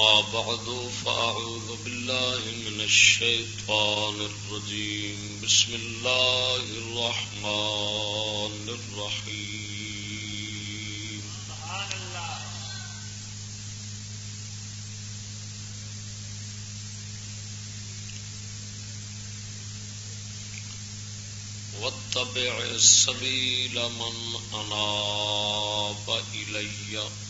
أما بعد، فأعوذ بالله من الشيطان الرجيم. بسم الله الرحمن الرحيم. سبحان الله واتبع السبيل من أناب إليّ.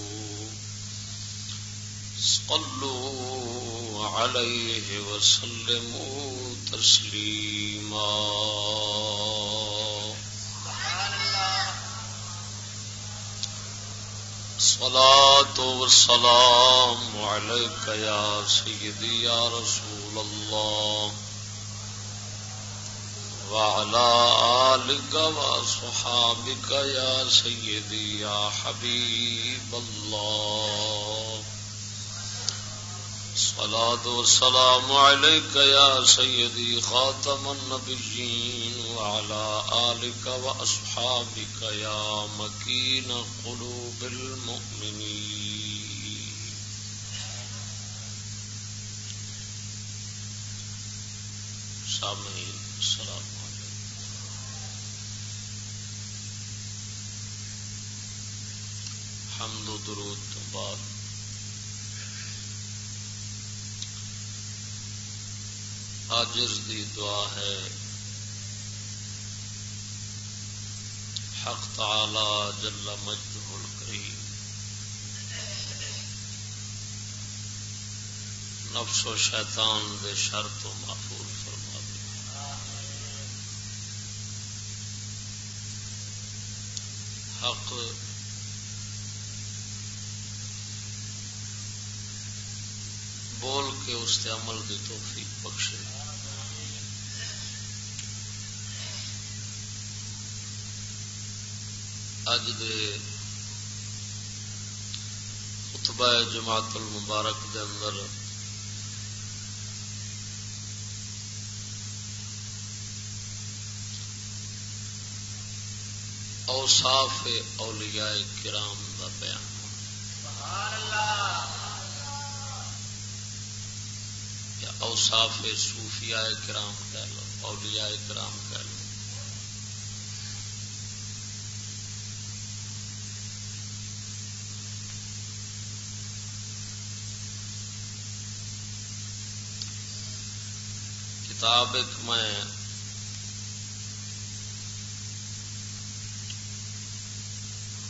صلوا عليه وسلموا تسليما. صلاة والسلام عليك يا سيدي يا رسول الله. وعلى آلك وصحابك يا سيدي يا حبيب الله. صلاة والسلام عليك يا سيدي خاتم النبيين وعلى آلك وأصحابك يا مكين قلوب المؤمنين. سامعين السلام عليكم حمد و درود تو بعد آجز دی دعا ہے۔ حق تعالی جل مجدہ الکریم۔ نفس و شیطان دے شر تو محفوظ فرما دے۔ حق بول کے اس عمل دی توفیق بخشے۔ اج دے خطبہ جماعت المبارک دے اندر اوصاف اولیاء کرام دا بیان۔ سبحان الله یا اوصاف صوفیاء کرام کہہ لو، اولیاء کرام کہہ لو کتاب ایک میں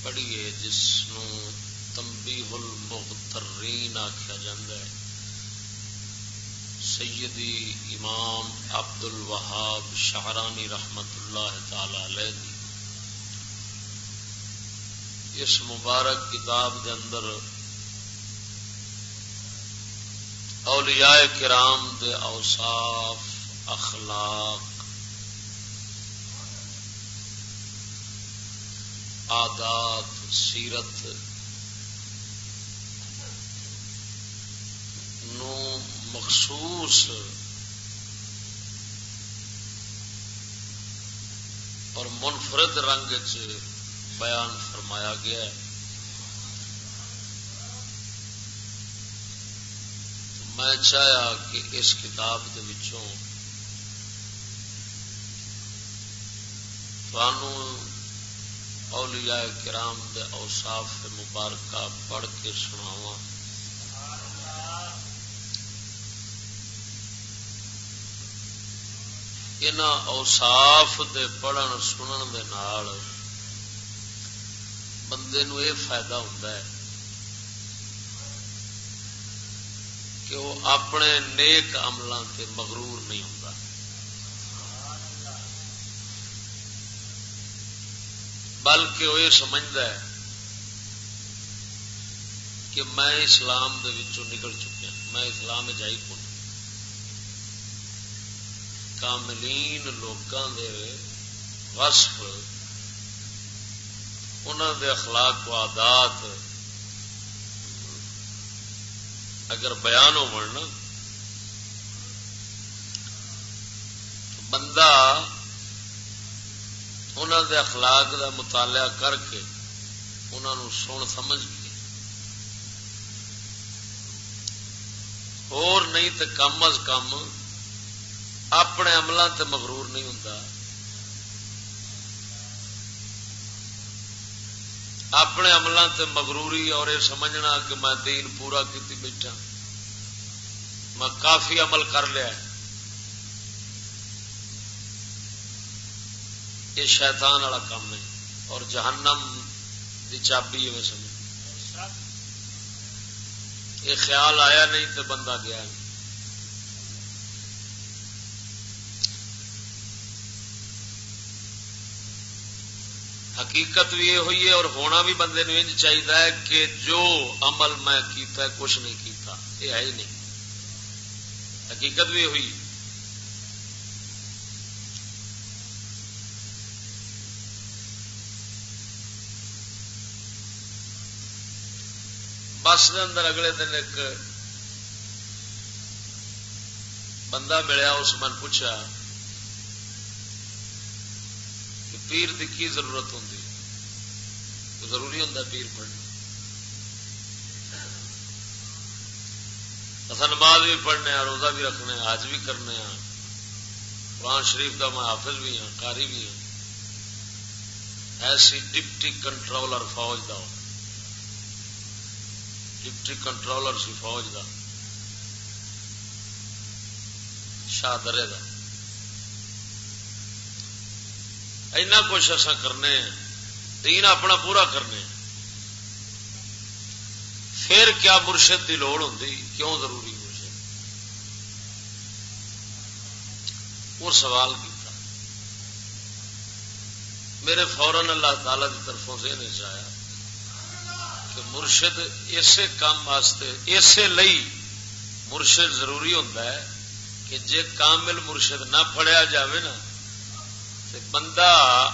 پڑھیے جس نو تنبیہ المغترین آخیا جاندہ ہے۔ سیدی امام عبد الوہاب شاہرانی رحمت اللہ تعالی علیہ دی۔ اس مبارک کتاب دے اندر اولیاء کرام دے اوصاف اخلاق عادات سیرت، نو مخصوص اور منفرد رنگ چ بیان فرمایا گیا ہے۔ میں چاہیا کہ اس کتاب کے اولیاء کرام دے اوصاف مبارکہ پڑھ کے سناوا ان اوصاف دے پڑھن سنن دے نال بندے نو یہ فائدہ ہوتا ہے کہ وہ اپنے نیک عملوں سے مغرور نہیں ہوتا بلکہ وہ یہ سمجھتا ہے کہ میں اسلام دے وچوں نکل چکیا میں اسلام جائی کون؟ کاملین لوگوں دے وصف انہوں دے اخلاق و عادات اگر بیان ہو بندہ انہوں دے اخلاق دا مطالعہ کر کے انہوں سن سمجھ کے اور نہیں تو کم از کم اپنے عملوں تے مغرور نہیں ہوں اپنے عملوں تے مغروری اور یہ سمجھنا کہ میں دین پورا کیتی بیٹھا۔ میں کافی عمل کر لیا یہ شیطان والا کام ہے اور جہنم دی چابی میں سمجھ یہ خیال آیا نہیں تو بندہ گیا نہیں۔ حقیقت بھی یہ ہوئی ہے اور ہونا بھی بندے نے چاہیے کہ جو عمل میں کیتا ہے، کچھ نہیں کیتا، یہ ہے ہی نہیں۔ حقیقت بھی ہوئی۔ بس دے اندر اگلے دن ایک بندہ ملیا اس من پوچھا کہ پیر کی کی ضرورت ہوں ضروری ہوں پیر پڑھنا اصل نماز بھی پڑھنے روزہ بھی رکھنے آج بھی کرنے قرآن شریف کا میں حافظ بھی ہوں کاری بھی ہوں ایسی ڈپٹی کنٹرولر فوج کا ڈپٹی کنٹرولر سی فوج کا شاہ درے کا اینا کچھ ایسا کرنے دین اپنا پورا کرنے پھر کیا مرشد کی لوڑ ہوں کیوں ضروری مرشد؟ وہ سوال کیتا۔ میرے فورن اللہ تعالی کی طرفوں سے نہیں چاہیا کہ مرشد اسی کام واسطے، اسی لئی مرشد ضروری ہوتا ہے کہ جے کامل مرشد نہ پڑیا جاوے نا بندہ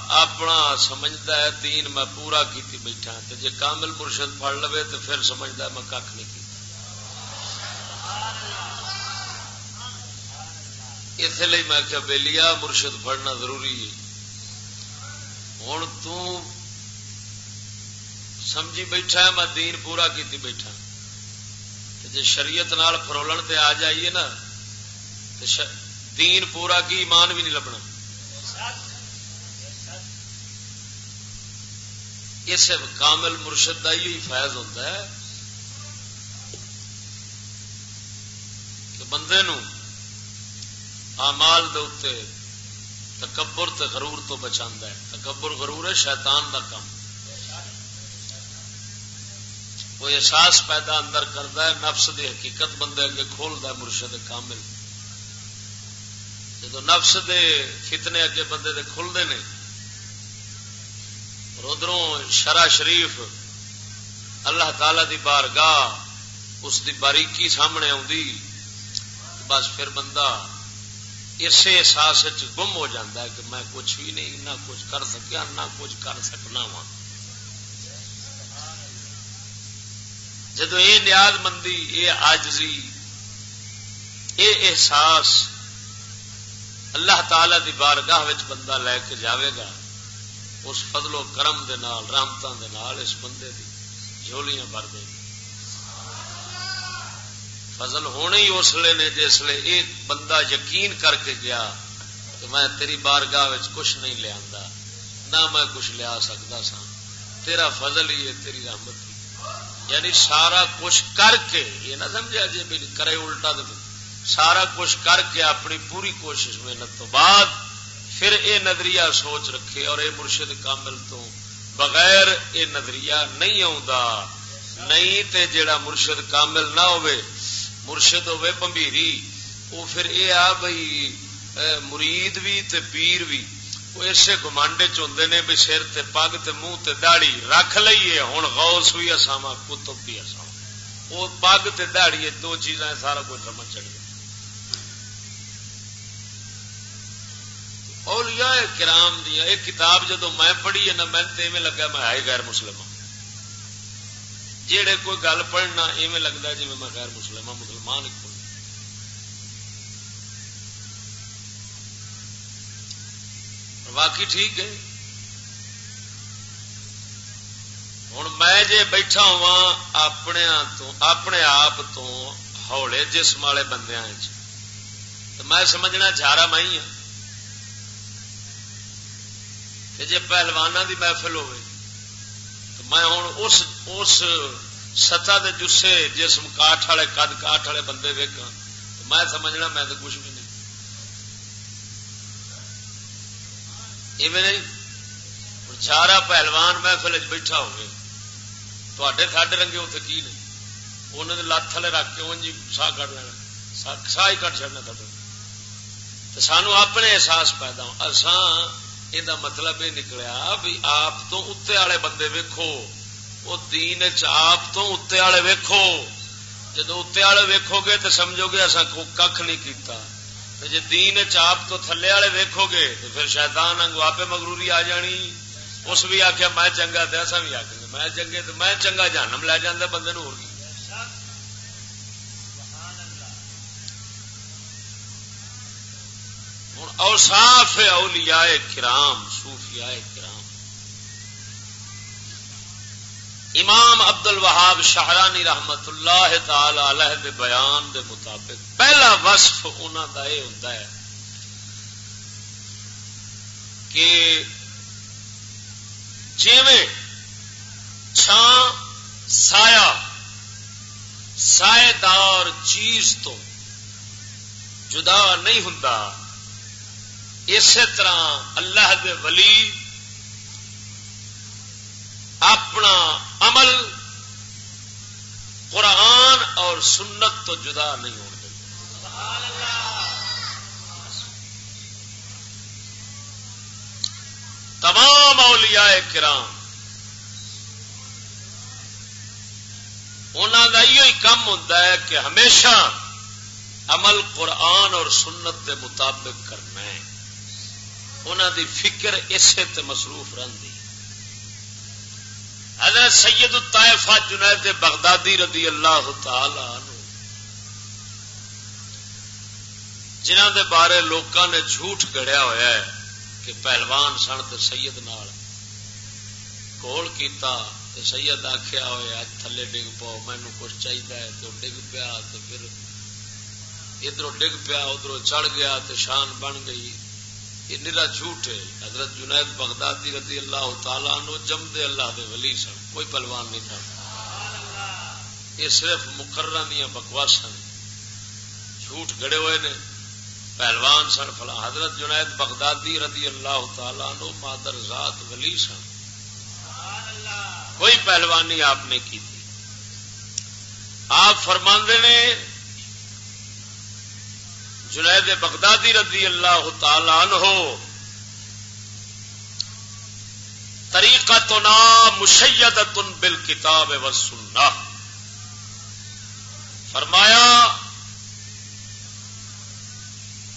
اپنا سمجھتا ہے، دین میں پورا کیتی بیٹھا تے جے کامل مرشد پڑھ لو تو پھر سمجھتا ہے میں کھ نہیں کیتا۔ اس لیے میں کیا بےلیا مرشد پڑھنا ضروری ہے۔ ہوں سمجھی بیٹھا ہے، میں دین پورا کیتی بیٹھا۔ جی شریعت نال فرولن تے آ جائیے نا تو دین پورا کی ایمان بھی نہیں لبنا۔ اس کامل مرشد کا ہی فائد ہوتا ہے کہ بندے نو آمال دے تکبر تے غرور تو بچا ہے۔ تکبر غرور ہے، شیطان دا کام۔ وہ احساس پیدا اندر کرتا ہے، نفس دی حقیقت بندے اگے کھولتا ہے، مرشد کامل۔ جب نفس دے فتنے اگے بندے دے کھلتے ہیں ادھروں شرا شریف اللہ تعالی دی بارگاہ اس دی باریکی سامنے آدھی بس پھر بندہ اسی احساس گم ہو جاتا ہے کہ میں کچھ بھی نہیں، نہ کچھ کر سکیا، نہ کچھ کر سکنا وا۔ جدو یہ نیاز مندی یہ آجزی یہ احساس، اللہ تعالی دی بارگاہ بندہ لے کے جاوے گا، اس فضل و کرم دے نال رحمتوں دے نال اس بندے دی جھولیاں بھر دیں فضل ہونے ہی اس لیے نے جس لیے یہ بندہ یقین کر کے گیا کہ میں تیری بارگاہ کچھ نہیں لیا نہ میں کچھ لیا سکتا سا تیرا فضل ہی ہے تیری رحمت یعنی سارا کچھ کر کے، یہ نہ سمجھا جی کرے الٹا تو سارا کچھ کر کے اپنی پوری کوشش محنت تو بعد پھر اے نظریہ سوچ رکھے اور اے مرشد کامل تو بغیر اے نظریہ نہیں آ نہیں تے جیڑا مرشد کامل نہ ہوئے مرشد ہوئے بمبیری وہ پھر اے آ بھئی مرید بھی تے پیر بھی وہ اسے گمانڈے چند نے بھی سر تے پگ تے منہ تے رکھ لئیے ہوں غوث بھی اساوا کتب بھی اساوا وہ پگ تے دو چیزاں سارا کچھ سمجھ چڑھ گیا۔ اولیاء کرام دیا ایک کتاب جدو میں پڑھی ہے نا میں تو ایویں لگا میں آئے غیر مسلم ہوں جہے کوئی گل پڑھنا ایویں لگتا جی میں غیر مسلم ہوں مسلمان ایک باقی ٹھیک ہے؟ ہوں میں جے بیٹھا ہوا اپنے تو اپنے آپ تو ہولے جسم والے بندے تو میں سمجھنا جارا میں ہی ہوں جی پہلوانا دی محفل ہوئے تو میں ہوں اس اس سطح دے جسے جسم کاٹ والے کد کاٹ والے بندے ویکا تو میں سمجھنا میں تو کچھ بھی نہیں؟ نہیں چارا پہلوان محفل بیٹھا ہوئے تے ساڈے رنگے اتنے کی نہیں انہوں نے لت تھلے رکھ کے جی ساہ کٹ لینا۔ ساہ ہی کٹ چڑنا تو سانو اپنے احساس پیدا اسان یہ مطلب یہ نکلیا بھی آپ تو اتنے والے بندے ویکو وہ دین آپ تو اتنے والے ویکو جدو اتنے والے ویکو گے تو سمجھو گے اصا کھ نہیں کیتا۔ جی دین چاپ تو تھلے والے ویکو گے تو پھر شیطان انگو آپ مغروری آ جانی۔ اس بھی آخیا میں چنگا تو ایسا بھی آخ میں چنگے تو میں چنگا جانم لے جانا بندے ہو اوصاف اولیاء کرام، صوفیاء امام عبد الوہاب شاہرانی رحمت اللہ تعالی علیہ دے بیان دے مطابق پہلا وصف انہوں کا یہ ہوتا ہے کہ جیویں چھان سایہ سائے دار چیز تو جدا نہیں ہوں اسی طرح اللہ دے ولی اپنا عمل قرآن اور سنت تو جدا نہیں ہو تمام اولیاء کرام انہوں کا یہ کم ہوتا ہے کہ ہمیشہ عمل قرآن اور سنت کے مطابق کرنا ہے۔ انہوں دی فکر اسے تے مصروف رہی حضرت سید الطائفہ جنید بغدادی رضی اللہ تعالی عنہ جنہ دے بارے لوکاں نے جھوٹ گڑیا ہوا ہے کہ پہلوان سن تو سید نال کول کیتا، تے سید آخیا ہوا تھلے ڈگ پاؤ مینو کچھ چاہیے تو ڈگ پیا تو پھر ادھر ڈگ پیا ادھر چڑھ گیا تو شان بن گئی۔ یہ نرا جھوٹ ہے حضرت جنید بغدادی رضی اللہ تعالیٰ نو جم دے اللہ دے ولی سن کوئی پلوان نہیں تھا یہ صرف مقرر دیا بکواس جھوٹ گڑے ہوئے نے پہلوان سن فلا حضرت جنید بغدادی رضی اللہ تعالیٰ نو مادر ذات ولی سن کوئی پہلوانی آپ نے کی تھی آپ فرماندے نے جنید بغدادی رضی اللہ تعالی عنہ طریقہ تو نا مشید فرمایا،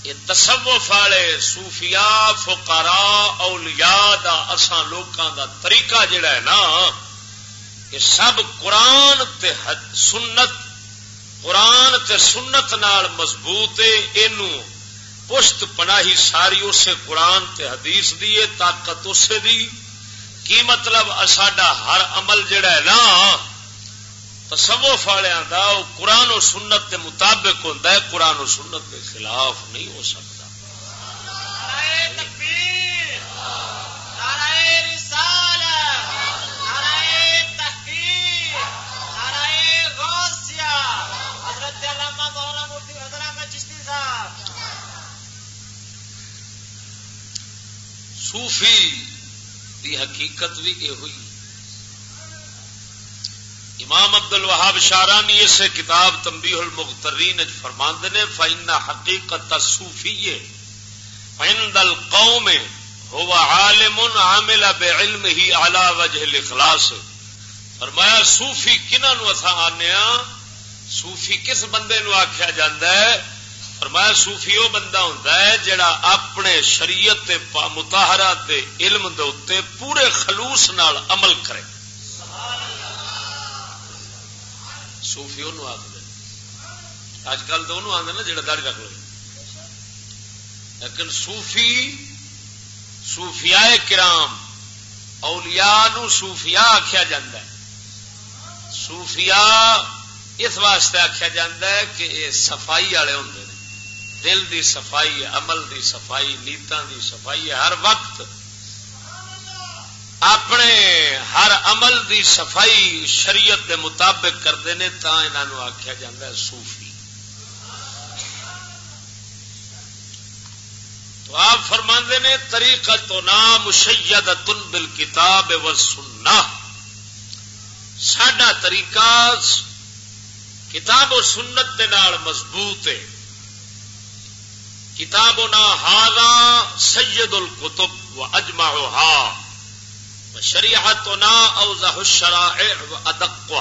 یہ تصوف والے صوفیا فکارا اولیاء دا اساں لوکاں دا طریقہ جڑا ہے نا، یہ سب قرآن تے سنت قرآن تے سنت نال مضبوط پشت پناہی ساری اسے قرآن تے حدیث دی طاقت اسے دی۔ کی مطلب؟ ساڈا ہر عمل جڑا ہے نا، تصوف والوں کا وہ قرآن و سنت کے مطابق ہوتا ہے۔ قرآن و سنت کے خلاف نہیں ہو سکتا۔ صوفی دی حقیقت بھی یہ ہوئی۔ امام عبد الوہاب شارانی اس کتاب تمبی المخترین فرماند نے فائنا حقیقت صوفی فائن دل قوم ہوا عالم عامل بے علم ہی اعلی وجہ الاخلاص فرمایا، صوفی کنہ نو اتھا آنے صوفی کس بندے نو آخیا جاندہ ہے؟ فرمایا صوفی وہ بندہ ہوتا ہے جڑا اپنے شریعت متاہرا علم دے پورے خلوص نال عمل کرے۔ صوفی انہوں آخر اج کل تو انہوں آدھے نا جڑا داڑی رکھ لو۔ لیکن صوفی صوفیاء کرام اولیاء نو صوفیاء آخیا جا صوفیاء اس واسطے آخیا جا کہ یہ صفائی والے ہوں دل دی صفائی عمل دی صفائی نیتان دی صفائی ہر وقت اپنے ہر عمل دی صفائی شریعت دے مطابق کرتے ہیں تا انہوں آخیا جا سوفی تو آپ فرما نے طریقہ تو نام مشید تن بل کتاب و سننا سڈا طریقہ کتاب و سنت دے نال مضبوط ہے۔ کتاب نا ہاگا سید القتب و اجما ہا شریعت نا اوزہ شرا ادک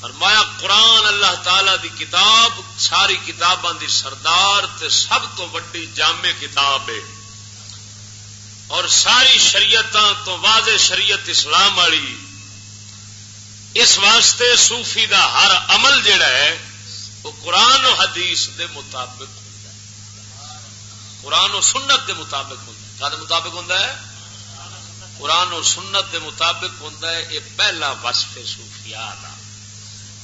فرمایا، قرآن اللہ تعالی دی کتاب ساری کتاباں دی سردار تے سب تو وڈی جامع کتاب ہے۔ اور ساری شریعت تو واضح شریعت اسلام والی۔ اس واسطے صوفی دا ہر عمل جڑا ہے، وہ قرآن و حدیث دے مطابق قرآن و سنت دے مطابق ہوں کا مطابق ہوں قرآن و سنت دے مطابق ہوں یہ پہلا وصف صوفیاء دا۔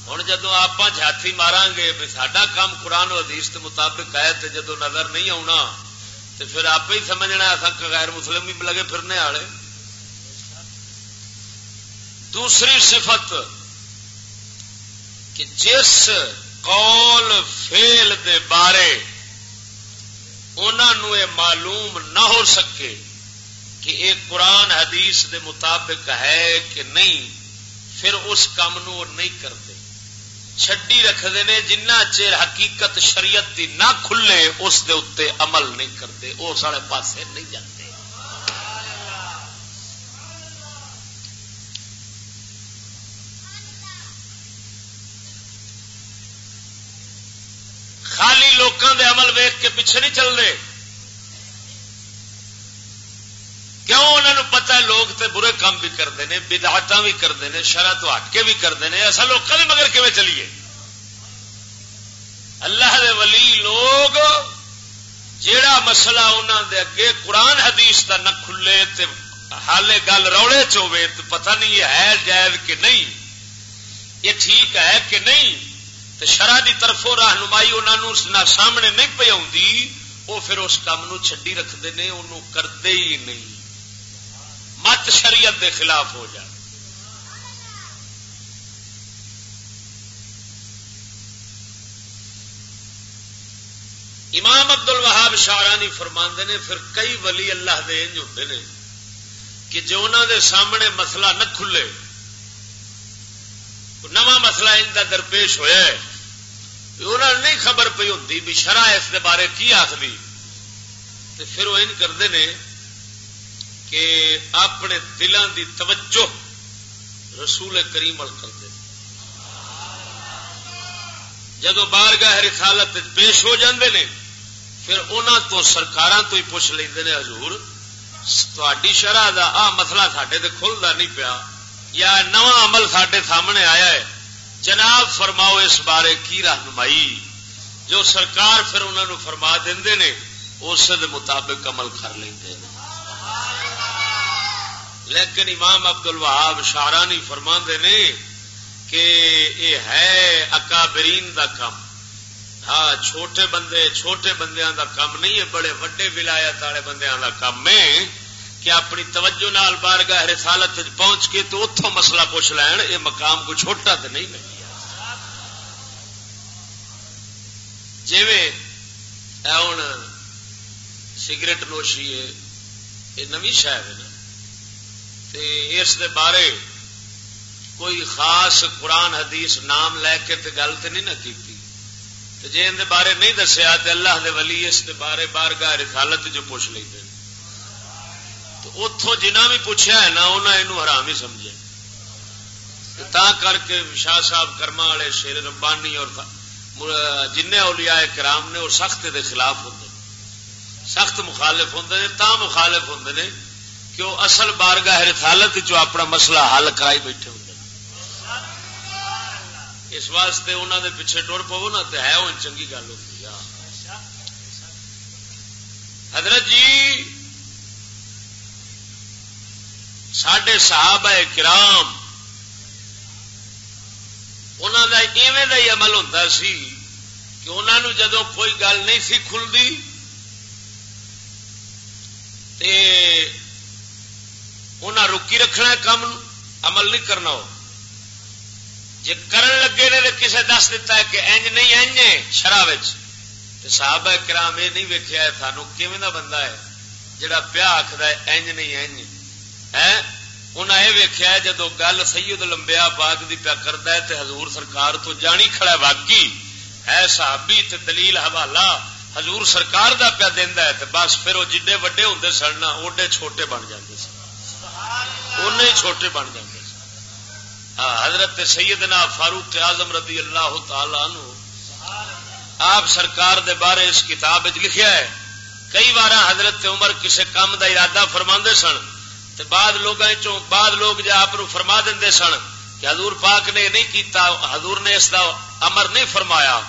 ہوں جدو آپ جاتی مارا گے بھی سڈا کام قرآن و حدیث کے مطابق ہے تو جدو نظر نہیں آنا تو پھر آپ ہی سمجھنا ایسا غیر مسلم بھی لگے پھرنے والے دوسری صفت کہ جس قول فیل دے بارے انہوں یہ معلوم نہ ہو سکے کہ یہ قرآن حدیث دے مطابق ہے کہ نہیں، پھر اس کام نو نہیں کرتے۔ چڈی رکھتے ہیں جنہ چیر حقیقت شریعت دی نہ کھلے، اس دے اتنے عمل نہیں کرتے وہ سارے پاسے نہیں جاتے۔ لوگوں دے عمل ویخ کے پیچھے نہیں چل رہے کیوں انہوں پتا ہے لوگ تے برے کام بھی کرتے ہیں بدعت بھی کرتے ہیں شرح تو ہٹ کے بھی کرتے ہیں ایسا لوگوں کے مگر کیون چلیے؟ اللہ دے ولی لوگ جیڑا مسئلہ انہوں دے اگے قرآن حدیث دا نہ کھلے تے حالے گل روڑے چوے تو پتہ نہیں یہ ہے جائز کہ نہیں، یہ ٹھیک ہے کہ نہیں۔ تو شرح کی طرفوں رہنمائی انہوں سامنے نہیں پی آتی وہ پھر اس کام چڈی رکھتے ہیں انہوں کرتے ہی نہیں۔ مت شریعت دے خلاف ہو جائے امام ابد ال وہاب شارانی فرما نے، پھر کئی ولی اللہ دے انج ہوتے کہ جو انہوں دے سامنے مسئلہ نہ کھلے نواں مسئلہ ان کا درپیش ہوا انہوں نے نہیں خبر پی ہوں بھی شرح اس بارے کی آخری تو پھر وہ کرتے ہیں کہ اپنے دلان دی توجہ رسول کریم کرتے جدو بار گاہ رسالت پیش ہو جاندے نے، پھر انہوں تو سرکار تو ہی پوچھ لیں حضور تھی شرح کا آ مسئلہ سڈے تو کھلتا نہیں پیا۔ یا نواں عمل سڈے سامنے آیا ہے۔ جناب فرماؤ اس بارے کی رہنمائی۔ جو سرکار پھر انہوں نے فرما دے نے اس مطابق عمل کر لیں لیکن امام ابد الوہاب شارانی فرما نے کہ یہ ہے اکابرین دا کام۔ ہاں چھوٹے بندے، چھوٹے بندیاں دا کام نہیں ہے، بڑے وڈے ولایت والے بندیاں دا کام ہے۔ کہ اپنی توجہ نال بارگاہ رسالت پہنچ کے تو اتوں مسئلہ پوچھ لین، یہ مقام کو چھوٹا تو نہیں لگی جی ہوں سگریٹ نوشی ہے یہ نمی شاید ہے۔ نا اس دے بارے کوئی خاص قرآن حدیث نام لے کے تے گل تو نہیں نہ کی جی ان بارے نہیں دسیا تو اللہ دے ولی اس دے بارے بار گاہ رسالت جو پوچھ لیں اتوں جنہ بھی پوچھا ہے نا انہیں یہ حرام ہی سمجھے۔ تا کر کے شاہ صاحب کرما والے شیر ربانی اور جن اولیاء کرام نے وہ سخت دے خلاف ہوں سخت مخالف ہوں تا مخالف ہوں نے کہ وہ اصل بارگاہ رسالت جو اپنا مسئلہ حل کرائی بیٹھے ہوں اس واسطے انہوں دے پیچھے ٹر پو نا تو ہے وہ چنگی گل ہوتی ہے۔ حضرت جی سڈے صحابہ کرام انہوں کا ایویں ہی عمل ہوتا سی کہ انہوں نے جدو کوئی گل نہیں سی کھلتی انہیں روکی رکھنا کام عمل نہیں کرنا ہو۔ جی کرن لگے نے تو کسے دس دیتا ہے کہ انج نہیں انج شرح صاحب کرام یہ نہیں ویکیا سانو کیون کا بندہ ہے جڑا پیا آخر انج نہیں انج ہے انہیں یہ ویکیا جدو گل سید لمبیا پاک دی پیا کرتا ہے تے حضور سرکار تو جانی کھڑا واقعی ہے صحابی تے دلیل حوالہ حضور سرکار دا پیا دینا ہے تے بس پھر وہ جڈے وڈے ہوں سن اوڈے چھوٹے بن جاتے سن۔ ان چھوٹے بن جاتے ہاں، حضرت سیدنا فاروق اعظم رضی اللہ تعالی عنہ آپ سرکار دے بارے اس کتاب لکھیا ہے کئی بار حضرت عمر کسی کام دا ارادہ فرما سن تے بعد لوگ بعد لوگ جا آپ فرما دے سن کہ حضور پاک نے نہیں کیتا، حضور نے اس دا امر نہیں فرمایا۔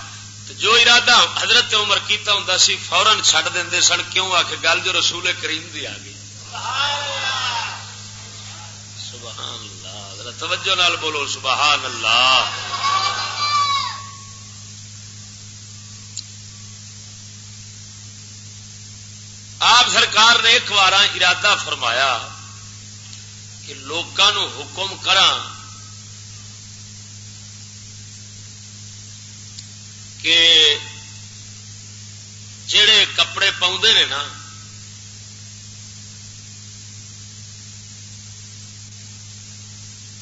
جو ارادہ حضرت عمر کیتا ہوں سی فورن چڈ دے سن۔ کیوں؟ آ کے گل جو رسول کریم دی آ گئی۔ توجہ نال بولو سبحان اللہ آپ سرکار نے ایک بار ارادہ فرمایا۔ کہ لوگوں حکم کرا کہ جڑے کپڑے پاؤں نے نا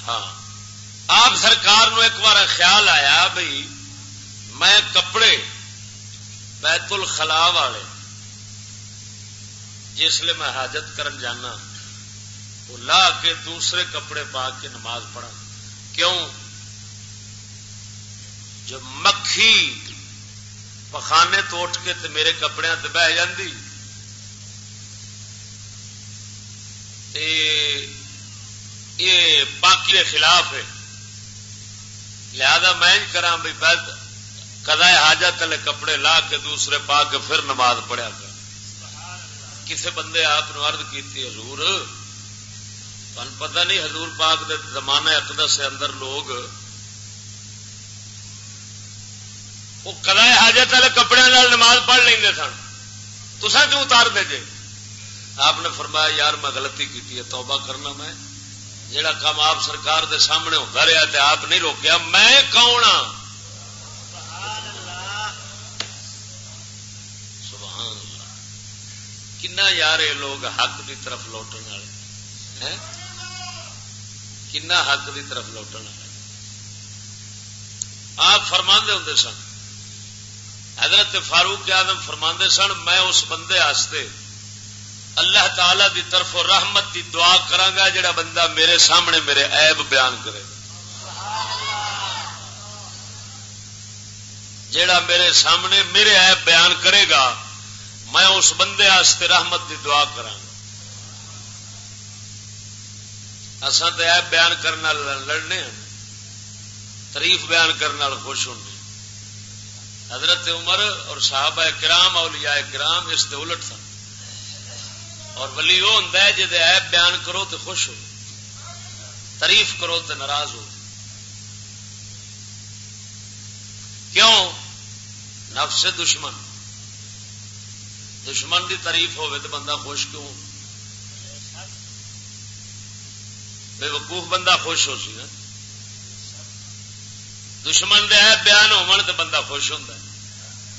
ہاں آپ سرکار نو ایک بار خیال آیا بھائی میں کپڑے بیت الخلا والے، جس لیے میں حاجت کرن جانا۔ وہ لا کے دوسرے کپڑے پا کے نماز پڑھا۔ کیوں؟ جب مکھی پخانے تو اٹھ کے تے میرے کپڑے بہ جاندی۔ تے یہ باقی کے خلاف ہے۔ لہذا میں کرا بھی بد کدا حاجت والے کپڑے لا کے دوسرے پا کے پھر نماز پڑھیا کر کسے بندے آپ ارد کی حضور تن پتہ نہیں حضور پاک دے زمانہ اقدس سے اندر لوگ وہ کدا حاجت والے کپڑے نماز پڑھ لیں سن۔ تسا کیوں اتار دے جے؟ آپ نے فرمایا، یار میں غلطی کی توبہ کرنا میں۔ جڑا کام آپ سرکار دے سامنے ہوتا رہا تے آپ نہیں روکیا، میں کون ہاں؟ کنا یار یہ لوگ حق کی طرف لوٹن والے؟ کنا حق کی طرف لوٹن آپ فرما ہوں سن حضرت فاروق آدم فرما سن میں اس بندے آستے اللہ تعالی دی طرف رحمت دی دعا کرا جڑا بندہ میرے سامنے میرے عیب بیان کرے جڑا میرے سامنے میرے عیب بیان کرے گا میں اس بندے آستے رحمت دی دعا کرا اصل تو ایب بیان کرنے لڑنے ہیں تاریف بیان کرنے خوش ہونے حضرت عمر اور صحابہ کرام، اولیاء کرام اس کے الٹ سن۔ اور ولی وہ ہوں جی ایپ بیان کرو تو خوش ہو۔ تعریف کرو تو ناراض ہو۔ کیوں؟ نفس سے دشمن۔ دشمن کی تعریف ہوے تو بندہ خوش کیوں بے وقوف بندہ خوش ہو سی نا۔ دشمن دے ایپ بیان ہو بندہ خوش ہوتا ہے۔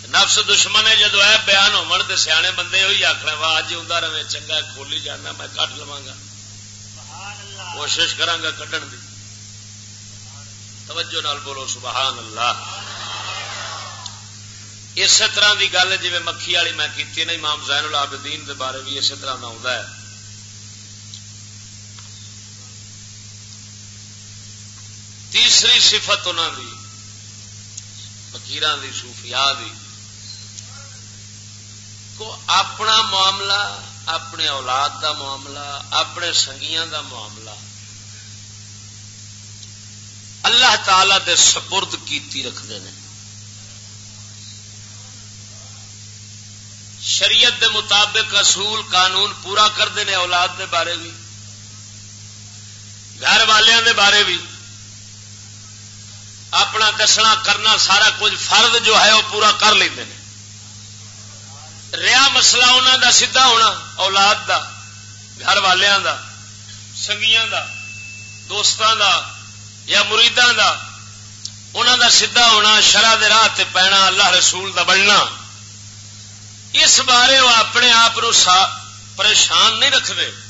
نفس دشمن ہے جدو ہے بیان ہو سیانے بندے ہوئی آخر وا اج آ رہے چنگا کھولی جانا میں کٹ لوا گا۔ کوشش کرا کھڈن کی توجہ نال بولو سبحان اللہ اس طرح کی گل جی مکھی والی میں کی نا امام زین العابدین دے بارے بھی اسی طرح کا آتا ہے۔ تیسری صفت انہوں دی فکیر دی، صوفیاء دی۔ کو اپنا معاملہ، اپنے اولاد دا معاملہ، اپنے سنگیاں دا معاملہ۔ اللہ تعالی دے سپرد کیتی رکھتے ہیں شریعت دے مطابق اصول، قانون پورا کرتے ہیں اولاد دے بارے بھی گھر والوں دے بارے بھی اپنا دسنا کرنا سارا کچھ فرد جو ہے وہ پورا کر لیں رہا مسئلہ انہوں دا سیدھا ہونا، اولاد دا، گھر والوں دا، سنگیاں دا دوستان دا، یا مریداں دا۔ انہوں دا سیدھا ہونا شرح دے راہ پینا، اللہ رسول دا بننا۔ اس بارے وہ اپنے آپ پریشان نہیں رکھتے۔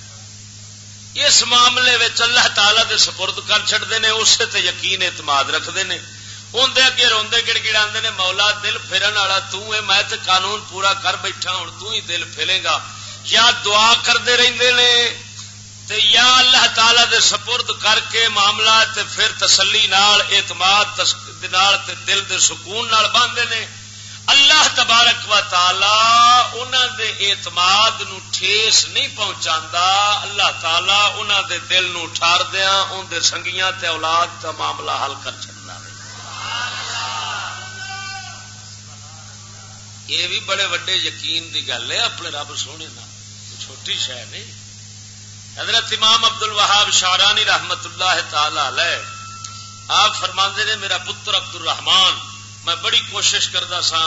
اس معاملے اللہ تعالی دے سپرد کر چڑتے ہیں اسے تے یقین اعتماد رکھتے ہیں اندر اگے روندے گڑ گڑا نے، مولا دل پھرن والا تے میں تے قانون پورا کر بیٹھا ہوں، تو ہی دل پھیلے گا۔ یا دعا کرتے رہتے ہیں تے یا اللہ تعالی دے سپرد کر کے معاملہ تے پھر تسلی نال، اعتماد تے دل دے سکون نال باندھے نے۔ اللہ تبارک و تعالی انہوں دے اعتماد نو ٹھیس نہیں پہنچا اللہ تعالی انہوں دے دل نو ٹھار دیا ان دے سنگیاں تے اولاد کا معاملہ حل کر چڑنا یہ بھی بڑے وڈے یقین دی گل ہے، اپنے رب سونے نا چھوٹی شہ نہیں حضرت امام ابد الوہاب شارانی رحمت اللہ تعالی علیہ، آپ فرما نے، میرا پتر عبد الرحمان میں بڑی کوشش کرتا سا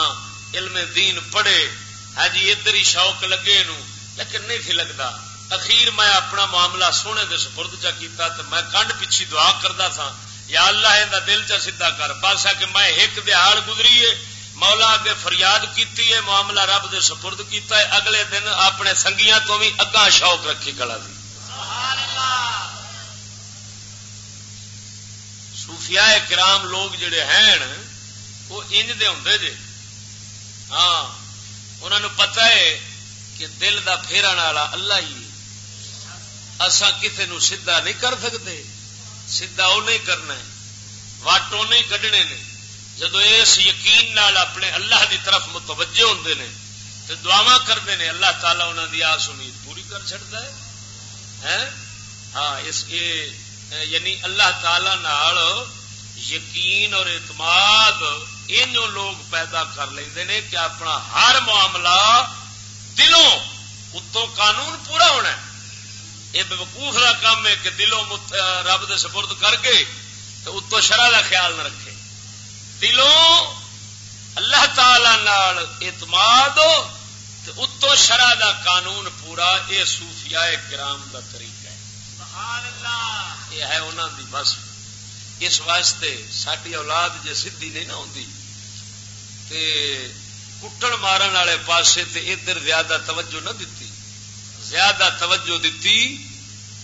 علم دین پڑھے۔ ہاں جی ادھر ہی شوق لگے نو۔ لیکن نہیں تھی لگتا اخیر میں اپنا معاملہ سونے دے سپرد چا کیتا تو میں کنڈ پیچھے دعا کرتا تھا یا اللہ دا دل چا سیدھا کر۔ بس کہ میں ایک دہاڑ گزری ہے مولا اگے فریاد کیتی ہے معاملہ رب دے سپرد کیتا ہے اگلے دن اپنے سنگیاں تو بھی اگا شوق رکھی کلا دی صوفیاء کرام لوگ جڑے ہیں وہ انج دے ہوں جے۔ ہاں انہوں پتا ہے کہ دل دا پھیرن والا اللہ ہی اصا کسی نو سیدا نہیں کر سکتے سیدا وہ نہیں کرنا واٹو نہیں کڈنے نے۔ جدو اس یقین نال اپنے اللہ دی طرف متوجہ ہوں نے تو دعوا کرتے ہیں اللہ تعالیٰ انہوں دی آس امید پوری کر چڑتا ہے۔ ہاں اس یعنی اللہ تعالی نال یقین اور اعتماد ان لوگ پیدا کر لیں کہ اپنا ہر معاملہ دلوں اتوں قانون پورا ہونا یہ بے وقوف کا کام ہے کہ دلوں رب دے سپرد کر کے تو اتوں شرح کا خیال نہ رکھے۔ دلوں اللہ تعالی نال اعتماد اتوں شرح کا قانون پورا یہ صوفیاء کرام کا طریقہ ہے۔ یہ ہے انہوں دی بس اس واسطے ساری اولاد جی سدھی نہیں نہ ہوتی کٹن مارن والے پاسے تے ادھر زیادہ توجہ نہ دیتی زیادہ توجہ دیتی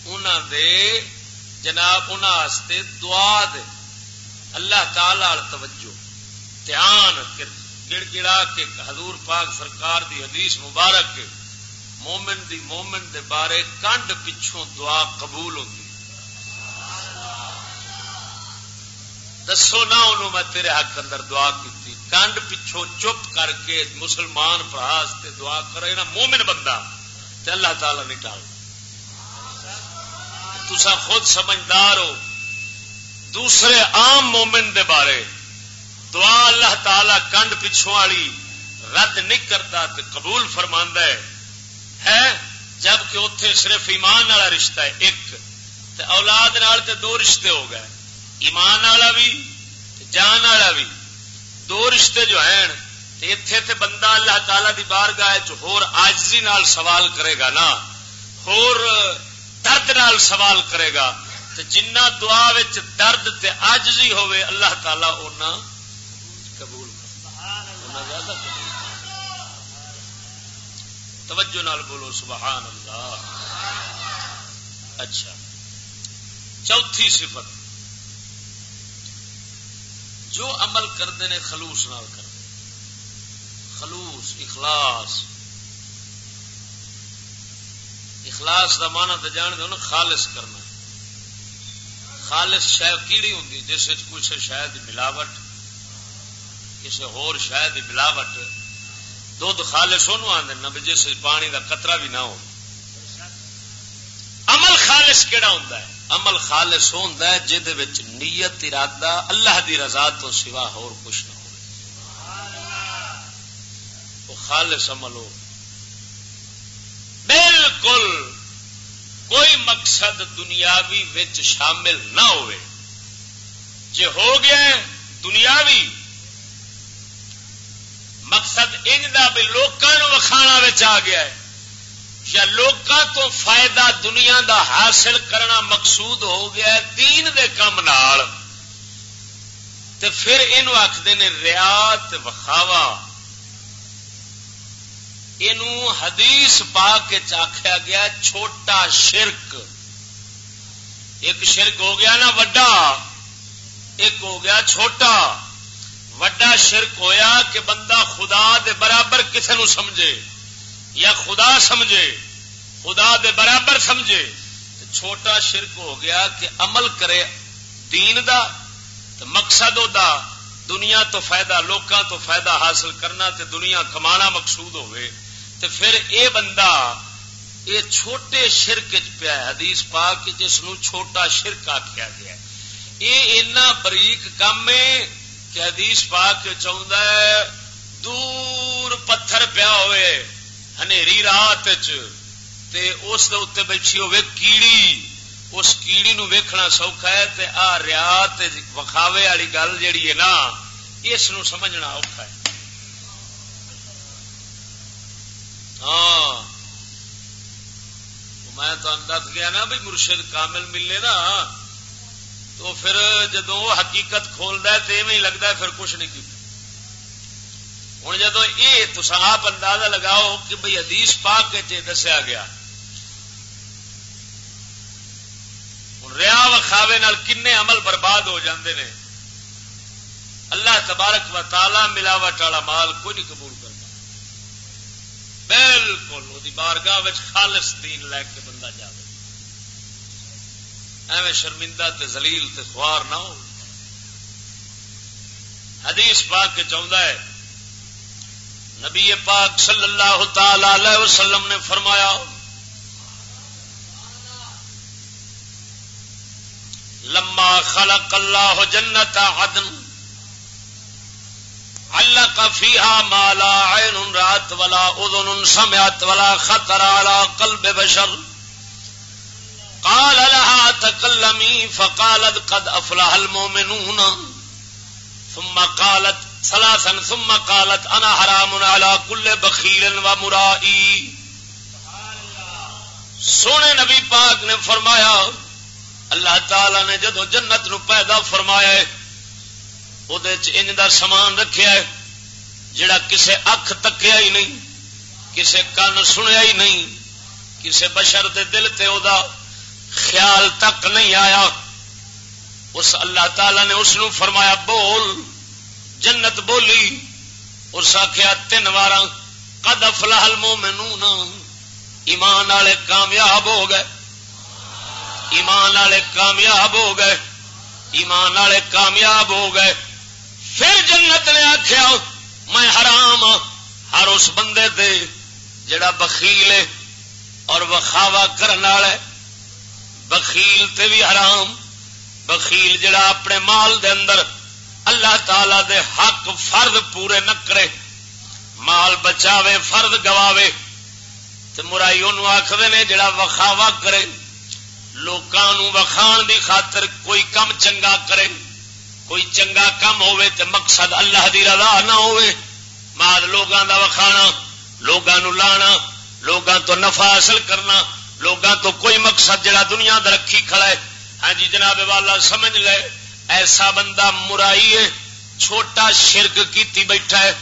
انہوں دے جناب انہوں دعا دے۔ اللہ تعالی توجہ، دھیان گڑ گڑا کے حضور پاک سرکار دی حدیث مبارک مومن دی مومن دے بارے کنڈ پچھوں دعا قبول ہوتی دسو نہ انہوں میں تیرے حق اندر دعا کی۔ کنڈ پچھو چپ کر کے مسلمان پراس دعا کرے نا مومن بندہ تے اللہ تعالی نہیں ٹال۔ تسا خود سمجھدار ہو، دوسرے عام مومن دے بارے دعا اللہ تعالی کنڈ پچھو والی رد نہیں کرتا تے قبول فرما ہے۔ جبکہ اتے صرف ایمان والا رشتہ ہے، ایک۔ تے اولاد نال تے دو رشتے ہو گئے، ایمان والا بھی جان والا بھی دو رشتے جو ہیں اتے تے بندہ اللہ تعالی دی بار گاہ چاجزی نال سوال کرے گا نا، ہور درد نال سوال کرے گا تو جنہ دعا وچ درد تے آجزی ہوئے اللہ تعالی اونا قبول توجہ نال بولو، سبحان اللہ۔ اچھا۔ چوتھی صفت۔ جو عمل کرتے ہیں خلوص نال کرتے خلوص، اخلاص۔ اخلاص کا مانا تو جان دو نا خالص کرنا۔ خالص شاید کیڑی ہوں جس کچھ شاید ملاوٹ کسی ہور شاید ملاوٹ۔ دھد خالص وہ آدھے نا جس پانی کا قطرہ بھی نہ ہو۔ عمل خالص کہڑا ہوں عمل خالص ہوں جہد نیت، ارادہ، اللہ دی رضا تو سوا ہور کچھ نہ ہو خالص عمل ہو۔ بالکل کوئی مقصد دنیاوی وچ شامل نہ ہوئے۔ جے ہو گیا دنیاوی، مقصد انجا بھی لوگوں وکھانا آ گیا ہے۔ یا لوگوں تو فائدہ دنیا دا حاصل کرنا مقصود ہو گیا ہے دین دے کم نال، تے پھر یہ آخر نے ریات وکھاوا یہ حدیث پا کے آخیا گیا چھوٹا شرک۔ ایک شرک ہو گیا نا وڈا، ایک ہو گیا چھوٹا۔ وڈا شرک ہویا کہ بندہ خدا دے برابر کسے نو سمجھے۔ یا خدا سمجھے، خدا دے برابر سمجھے چھوٹا شرک ہو گیا کہ عمل کرے دین دا، تو مقصد دا، دنیا تو فائدہ، لوکاں تو فائدہ حاصل کرنا، تے دنیا کمانا مقصود ہوئے۔ تو پھر اے بندہ یہ چھوٹے شرک پیا حدیث پا کہ جس نو چھوٹا شرک آخیا گیا یہ اینا بریک کام ہے کہ حدیث پا کے چاہتا ہے، دور پتھر پیا ہوئے۔ ہنیری رات تے اس اتنے بیٹھی ہوئے کیڑی، اس کیڑی نو ویکھنا سوکھا ہے تے آ ریات وکھاوے والی گل جیڑی ہے نا، اس نو سمجھنا اوکھا ہے۔ ہاں۔ میں تو دس گیا نا بھائی مرشد کامل ملے نا، تو پھر جدو حقیقت کھولتا ہے تو ایویں لگتا ہے، پھر کچھ نہیں کیتا۔ ہوں جدو یہ تو آپ اندازہ لگاؤ کہ بھائی حدیث پا کے دسیا گیا۔ ہوں ریا وکھاوے کنے عمل برباد ہو جاندے نے۔ اللہ تبارک و تعالی ملاوٹ والا مال کوئی نہیں قبول کرتا۔ بالکل وہ بارگاہ خالص دین لے کے بندہ جائے ایویں شرمندہ تے زلیل تے خوار نہ ہو۔ حدیث پاک کے چاہتا ہے نبی پاک صلی اللہ تعالی وسلم نے فرمایا، لما خلق اللہ جنت عدن اللہ کا فیحا مالا عین رات ولا اذن سمعت ولا خطر على قلب بشر۔ قال لها تكلمي فقالت قد افلح المؤمنون۔ ثم قالت ثلاثا ثم قالت انا حرام على كل بخيل ومرائي. سونے نبی پاک نے فرمایا، اللہ تعالی نے جدو جنت نو پیدا فرمایا وہ ان کا سامان رکھا ہے، جڑا کسے اکھ تکیا ہی نہیں، کسے کن سنیا ہی نہیں، کسے بشر دے دل تے او دا خیال تک نہیں آیا۔ اس اللہ تعالی نے اس نو فرمایا، بول جنت بولی اس آخیا تین وار قد افلح المؤمنون ایمان والے کامیاب ہو گئے. ایمان والے کامیاب ہو گئے. ایمان والے کامیاب ہو گئے. پھر جنت نے آخیا میں حرام ہاں، ہر اس بندے دے جڑا بخیل ہے اور وخاوا کرنے والا بخیل تے بھی حرام بخیل جڑا اپنے مال دے اندر اللہ تعالی دے حق فرد پورے نہ کرے، مال بچاوے، فرد گواوے۔ تو مرائی ان آخر نے، جڑا وکھاوا کرے لوگوں وکھان دی خاطر کوئی کم چنگا کرے، کوئی چنگا کم ہوئے تے مقصد اللہ دی رضا نہ ہوئے مال لوگوں دا وکھانا لوگوں لانا لوگوں تو نفع حاصل کرنا لوگوں تو کوئی مقصد جڑا دنیا دا رکھی کھڑا ہے۔ ہاں جی جناب والا، سمجھ لے۔ ایسا بندہ مرائی ہے، چھوٹا شرک کیتی بیٹھا ہے،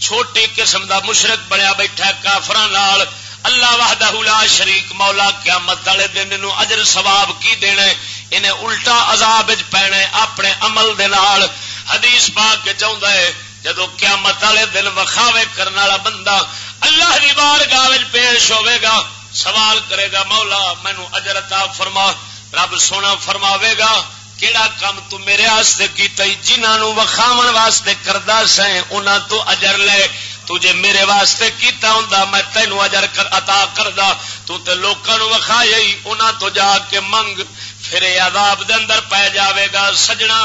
چھوٹی قسم دا مشرق بنیا بیٹھا ہے کافر اللہ وحدہ لا شریک، مولا قیامت والے دن نو اجر ثواب کی دینا انہیں الٹا عذاب پینا اپنے عمل دے نال۔ حدیث پاک کے چاہتا ہے جدو قیامت والے دن وکھاوے کرنے والا بندہ اللہ دی بار گاہ پیش ہوے گا، سوال کرے گا، مولا مینو اجر عطا فرما، رب سونا فرماوے گا کیڑا کام تو میرے واسطے کیتا جنہوں وکھاو واسطے کردا سیں انہاں تو اجر لے۔ تجھے میرے واسطے کیتا ہوں میں تینوں اجر عطا کردا۔ تو تے لوکاں نو وکھائی انہاں تو جا کے منگ، پھر عذاب دے اندر پی جاوے گا۔ سجنا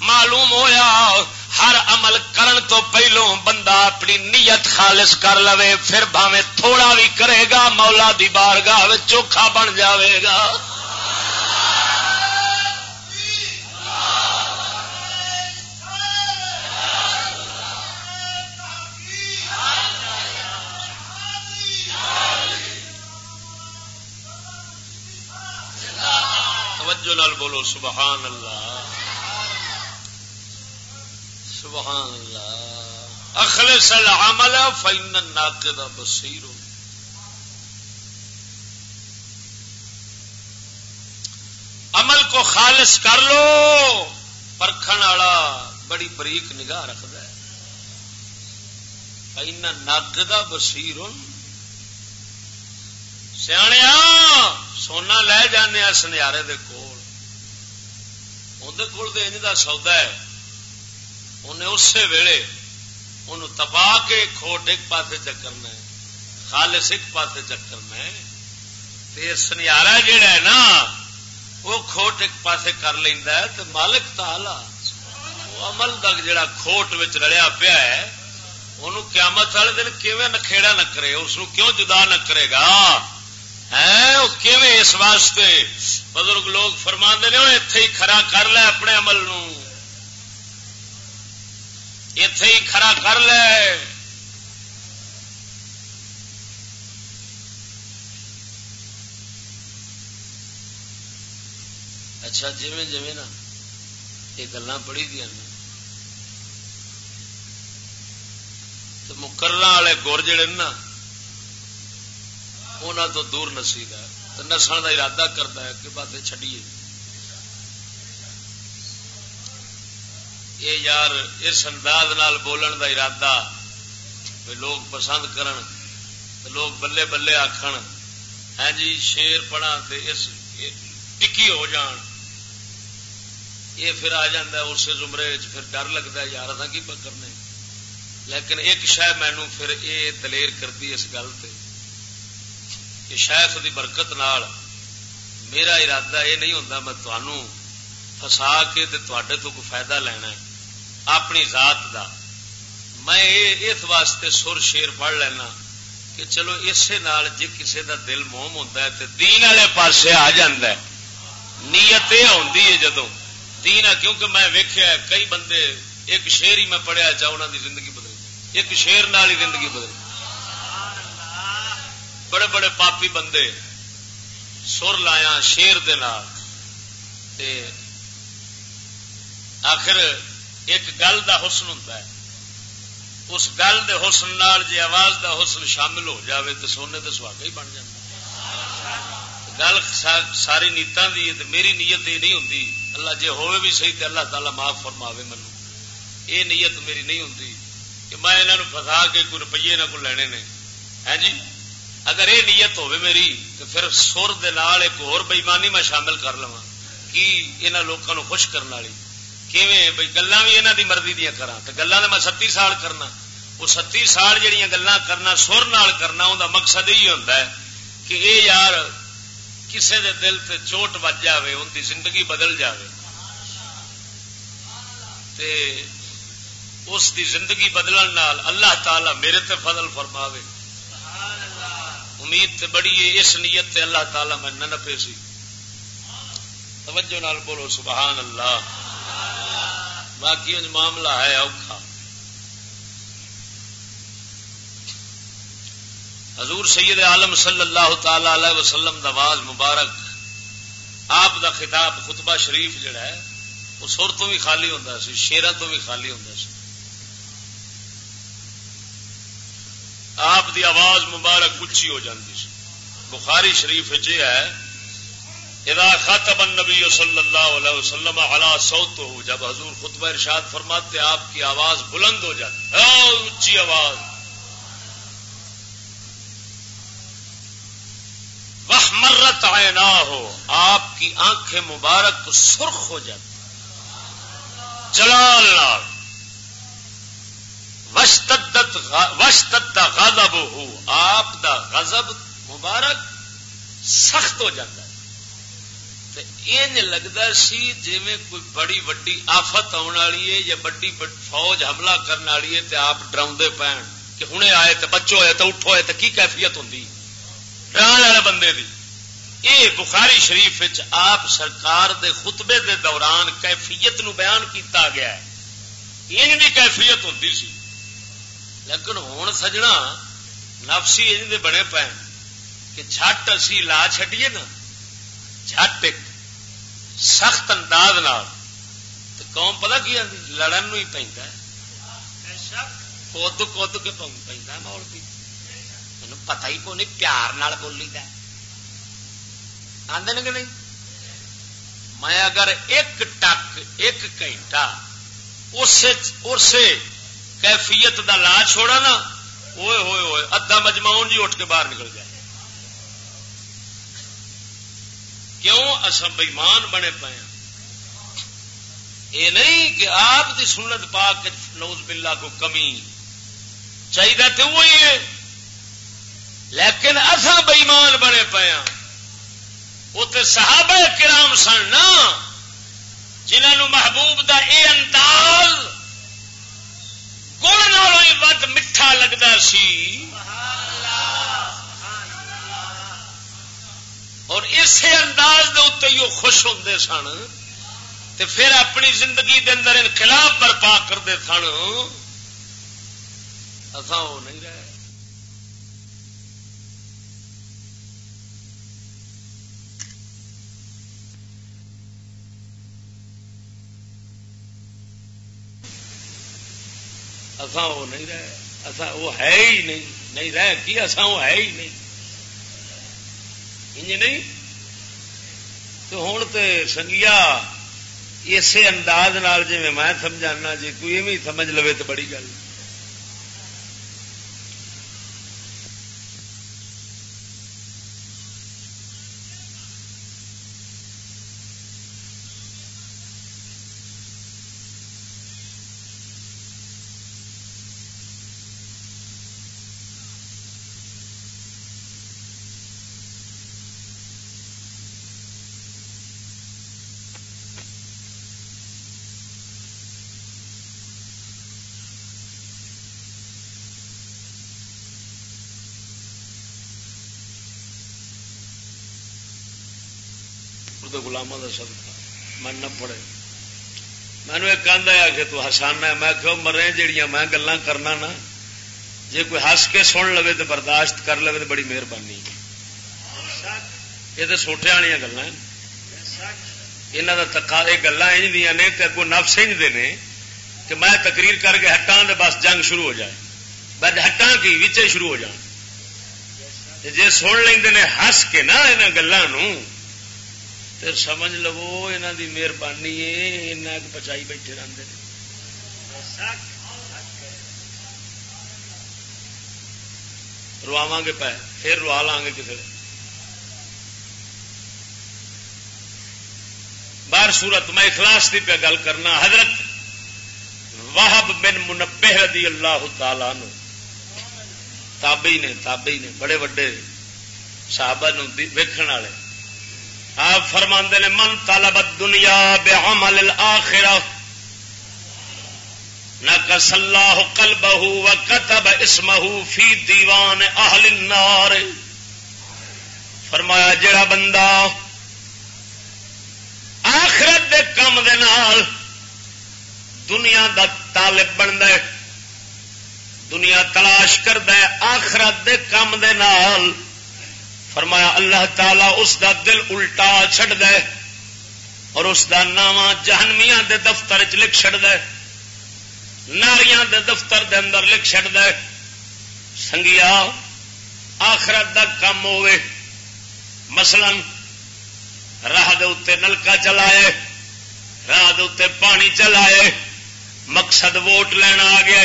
معلوم ہویا، ہر عمل کرن تو پہلو بندہ اپنی نیت خالص کر لوے، پھر بھاوے تھوڑا بھی کرے گا، مولا دی بارگاہ چوکھا بن جاوے گا۔ توجہ نال بولو، سبحان اللہ۔ سبحان اللہ۔ اخلص العمل فإن الناقد بصیر عمل کو خالص کر لو، پرکھن والا بڑی بریک نگاہ رکھتا ہے۔ فإن الناقد بصیر سیاح سونا لے جانے سنیارے دے اندر کول دے انج سودا ہے انہیں اسی ویلے ان تبا کے کھوٹ ایک پاسے چکرنا ہے خالص ایک پاسے چکرنا ہے سنیارا جہا ہے نا وہ کھوٹ ایک پاسے کر لینا ہے تو مالک تالا عمل تک جڑا کھوٹ رڑیا پیا ہے انہوں قیامت والے دن کیون نکھےڑا نہ کرے اس کیوں جدا نہ کرے گا اس واسطے؟ بزرگ لوگ فرما نے اتے ہی کھرا کر لے اپنے عمل نو اتے ہی کھرا کر لے۔ اچھا جی جی نا، یہ گلا پڑھی دیا تو مقرر والے گر جڑے نا انہوں تو دور نسی ہے تو نسل کا ارادہ کرتا ہے کہ بات چڈیے یہ یار، اس انداز نال بولن دا ارادہ لوگ پسند کرن لوگ بلے بلے آخر ہے ہاں جی شیر پڑا ٹکی ہو جان۔ یہ پھر آ جا اس زمرے پھر ڈر لگتا ہے، یار ادا کی پکڑنے؟ لیکن ایک شہ مینو پھر یہ دلیر کرتی اس گل سے کہ شیخ دی برکت نال میرا ارادہ یہ نہیں ہوتا میں تمہوں فسا کے تے تو کوئی فائدہ لینا ہے، اپنی ذات دا۔ میں اس واسطے سر شیر پڑھ لینا کہ چلو اسے نال جی کسی دا دل موم ہوتا ہے تو دین والے پاسے آ ہے۔ نیت یہ آتی ہے جدو دین کیونکہ میں ویکیا کئی بندے، ایک شیر ہی میں پڑھیا چاہ انہوں دی زندگی بدل ایک شیر نال ہی زندگی بدل بڑے بڑے پاپی بندے سر لایا شیر آخر ایک گل دا حسن ہوں اس گل دے حسن نال جی آواز دا حسن شامل ہو جاوے تو سونے تو سواگا ہی بن جائے گل ساری نیتان دی میری نیت یہ نہیں ہوں اللہ جی ہوئے بھی صحیح تو اللہ تعالیٰ معاف فرماوے مینو یہ نیت میری نہیں ہوں کہ میں یہاں فسا کے کوئی روپیے نہ کو لینے نے۔ ہے جی؟ اگر یہ نیت ہوے میری، تو پھر سر دال ایک اور بےمانی میں شامل کر لوا کی یہاں لوگوں خوش کرنے والی۔ کیویں؟ بھائی گلا بھی یہاں کی مرضی دیا کرا تو گلا میں ستی سال کرنا۔ وہ ستی سال جہیا گلا کرنا، سر نال کرنا ان مقصد یہی ہوتا ہے کہ اے یار، کسے دے دل سے چوٹ بج جائے ان کی زندگی بدل جائے تے اس دی زندگی بدلن اللہ تعالی میرے تے فضل فرماوے۔ امید تے بڑی ہے، اس نیت تے اللہ تعالی میں نہ نپے سی۔ توجہ نال بولو سبحان اللہ باقی انج معاملہ ہے اوکھا۔ حضور سید عالم صلی اللہ تعالی علیہ وسلم دا واز مبارک۔ آپ دا خطاب خطبہ شریف جڑا ہے، وہ سر تو بھی خالی ہوتا سی شیرا تو بھی خالی ہوتا سی۔ آپ دی آواز مبارک اچھی ہو جاتی سی۔ بخاری شریف چ ہے، اذا خاطب النبی صلی اللہ علیہ وسلم علی صوت ہو جب حضور خطبہ ارشاد فرماتے، آپ کی آواز بلند ہو جاتی۔ اونچی آواز۔ وہ مرت آئے نہ ہو آپ کی آنکھیں مبارک سرخ ہو جاتی۔ جلال لال وشتدت وشتد غضب ہو آپ دا غضب مبارک سخت ہو جاتا ہے. لگتا سی جی کوئی بڑی وڈی آفت آنے والی ہے یا بڑی فوج حملہ کرنے والی ہے آپ ڈرا پین کہ ہوں آئے تو بچو ہے تو اٹھو ہے تو کی کیفیت ہوں ڈرا والے بندے دی. یہ بخاری شریف آپ سرکار دے خطبے دے دوران کیفیت نو بیان کیتا گیا ہے. ان کی کیفیت ہوں سی. لیکن ہوں سجنا نفسی ان بنے پے کہ جٹ اسی لا چڈیے نا جٹ ایک سخت انداز تو قوم پتا کی لڑن ہی پہ کد کد کے پہ ماحول کی مجھے پتا ہی کو نہیں پیار بولی آدھے کہ نہیں میں اگر ایک ٹک ایک گھنٹہ اسے کیفیت دا لا چھوڑا نا ہوئے ہوئے ہوئے، ادھا مجمع جی اٹھ کے باہر نکل گیا۔ کیوں؟ اصا بےمان بنے پے یہ نہیں کہ آپ کی سنت پا کے نوز بلا کو کمی چاہیے تو وہی ہے لیکن اصا بےمان بنے پے وہ تو صحابہ کرام سن نا جنہوں محبوب دا اے انداز گڑ نالوں ہی ود میٹھا لگتا سی۔ اور اسی انداز دے اتنے ہی وہ خوش ہوندے سن۔ تے پھر اپنی زندگی دے اندر انقلاب برپا کرتے سن۔ اصا وہ نہیں رہے اصا وہ نہیں رہے اصا وہ ہے ہی نہیں نہیں رہ کی اصا وہ ہے ہی نہیں۔ انج نہیں؟ تو ہوں تو سنگیا اسی انداز جی میں سمجھانا جی کوئی بھی سمجھ لو تو بڑی گل۔ ہے گلاما کا سب من نہ پڑے مینو ایک آ کہ تو ہسانا میں کہو مرے جہیا میں گلا کرنا نا جی کوئی ہس کے سن لو تو برداشت کر لو تو بڑی مہربانی یہ تو سوٹے والی گلا یہاں کا تکا یہ گلا انجدیا نے تو اگو نفس انجتے ہیں کہ میں تقریر کر کے ہٹاں تو بس جنگ شروع ہو جائے۔ بس ہٹاں کی؟ وچے شروع ہو جان جی سن لیں ہس کے نا یہاں گلوں پھر سمجھ لو یہاں مہربانی ہے بچائی بیٹھے رہتے ہیں رواو گے پہ پھر روا لا گے کسی بار سورت میں اخلاص کی پہ گل کرنا، حضرت واہب بن منبے رضی اللہ تعالی نو تابئی نے تابئی نے، بڑے وڈے صحابہ ویکن والے۔ آپ فرما نے، من طلب دنیا بے عمل آخرا نہ کسلہ کل بہو و کتب اسمہ فی دیوان اہل النار۔ فرمایا، جڑا بندہ آخرت دے کام دے نال دنیا دا طالب بن دے دنیا تلاش کر دے آخرت دے کام دے نال فرمایا اللہ تعالی اس دا دل الٹا چھڑ دے اور اس دا نام جہنمیاں دے دفتر چ لکھ چڑ دے، ناریاں دے دفتر دے اندر لکھ چڑ دے۔ سنگیا، آخرت دا کم ہوئے مثلا راہ دے اتنے نلکا چلائے، راہ دے اتنے پانی چلائے، مقصد ووٹ لینا آ گیا۔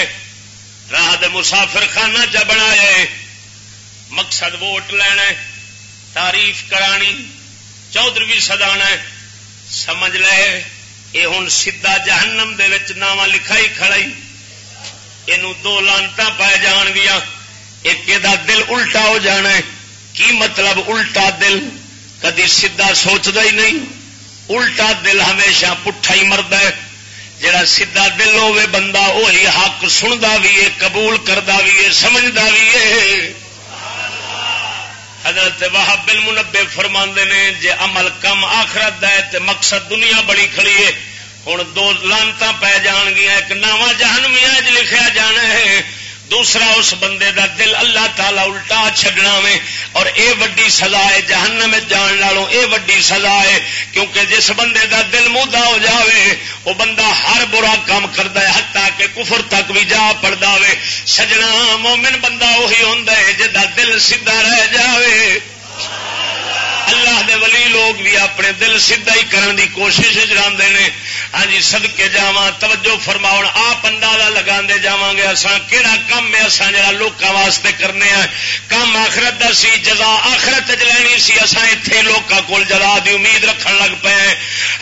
راہ دے مسافر خانہ چ بنایا مقصد ووٹ لینا تعریف کرانی چودھری سدا سمجھ لے، یہ ہوں سیدا جہنم دے ناواں لکھائی کھڑائی یہ دو لانتا پی جان گیا۔ ایک یہ دل الٹا ہو جانا ہے۔ کی مطلب الٹا دل؟ کدی سیدا سوچتا ہی نہیں۔ الٹا دل ہمیشہ پٹھا ہی مرد ہے۔ جڑا سیدا دل ہوے بندہ وہی حق سنتا بھی ہے، قبول کرتا بھی ہے سمجھتا بھی ہے۔ حضرت واہ بن منبے فرما نے، جے عمل کم آخرت ہے تے مقصد دنیا بڑی کھڑی ہے۔ ہوں دو لانتا پی جان گیا ایک نواں جہنمیا لکھا جانا ہے۔ دوسرا اس بندے دا دل اللہ تعالی الٹا چڈنا وے، اور اے وڈی سزا ہے، جہنم جان لالوں اے وڈی سزا ہے، کیونکہ جس بندے دا دل مودا ہو جاوے، وہ بندہ ہر برا کام کرتا ہے ہتا کہ کفر تک بھی جا پڑتا وے۔ سجنا مومن بندہ وہی ہوں جا دل سیدھا رہ جاوے۔ اللہ دے ولی لوگ بھی اپنے دل سیدھا ہی کرن دی کوشش چاہتے ہیں ہاں جی سدکے جا توجہ فرماؤ آپ اندازہ لگا جا گے اصا کہڑا کام ہے اصا جا لوگوں واسطے کرنے ہیں کام آخرت دا سی، جزا آخرت چ لینی سی اصا اتے لوگوں کو جزا دی امید رکھن لگ پے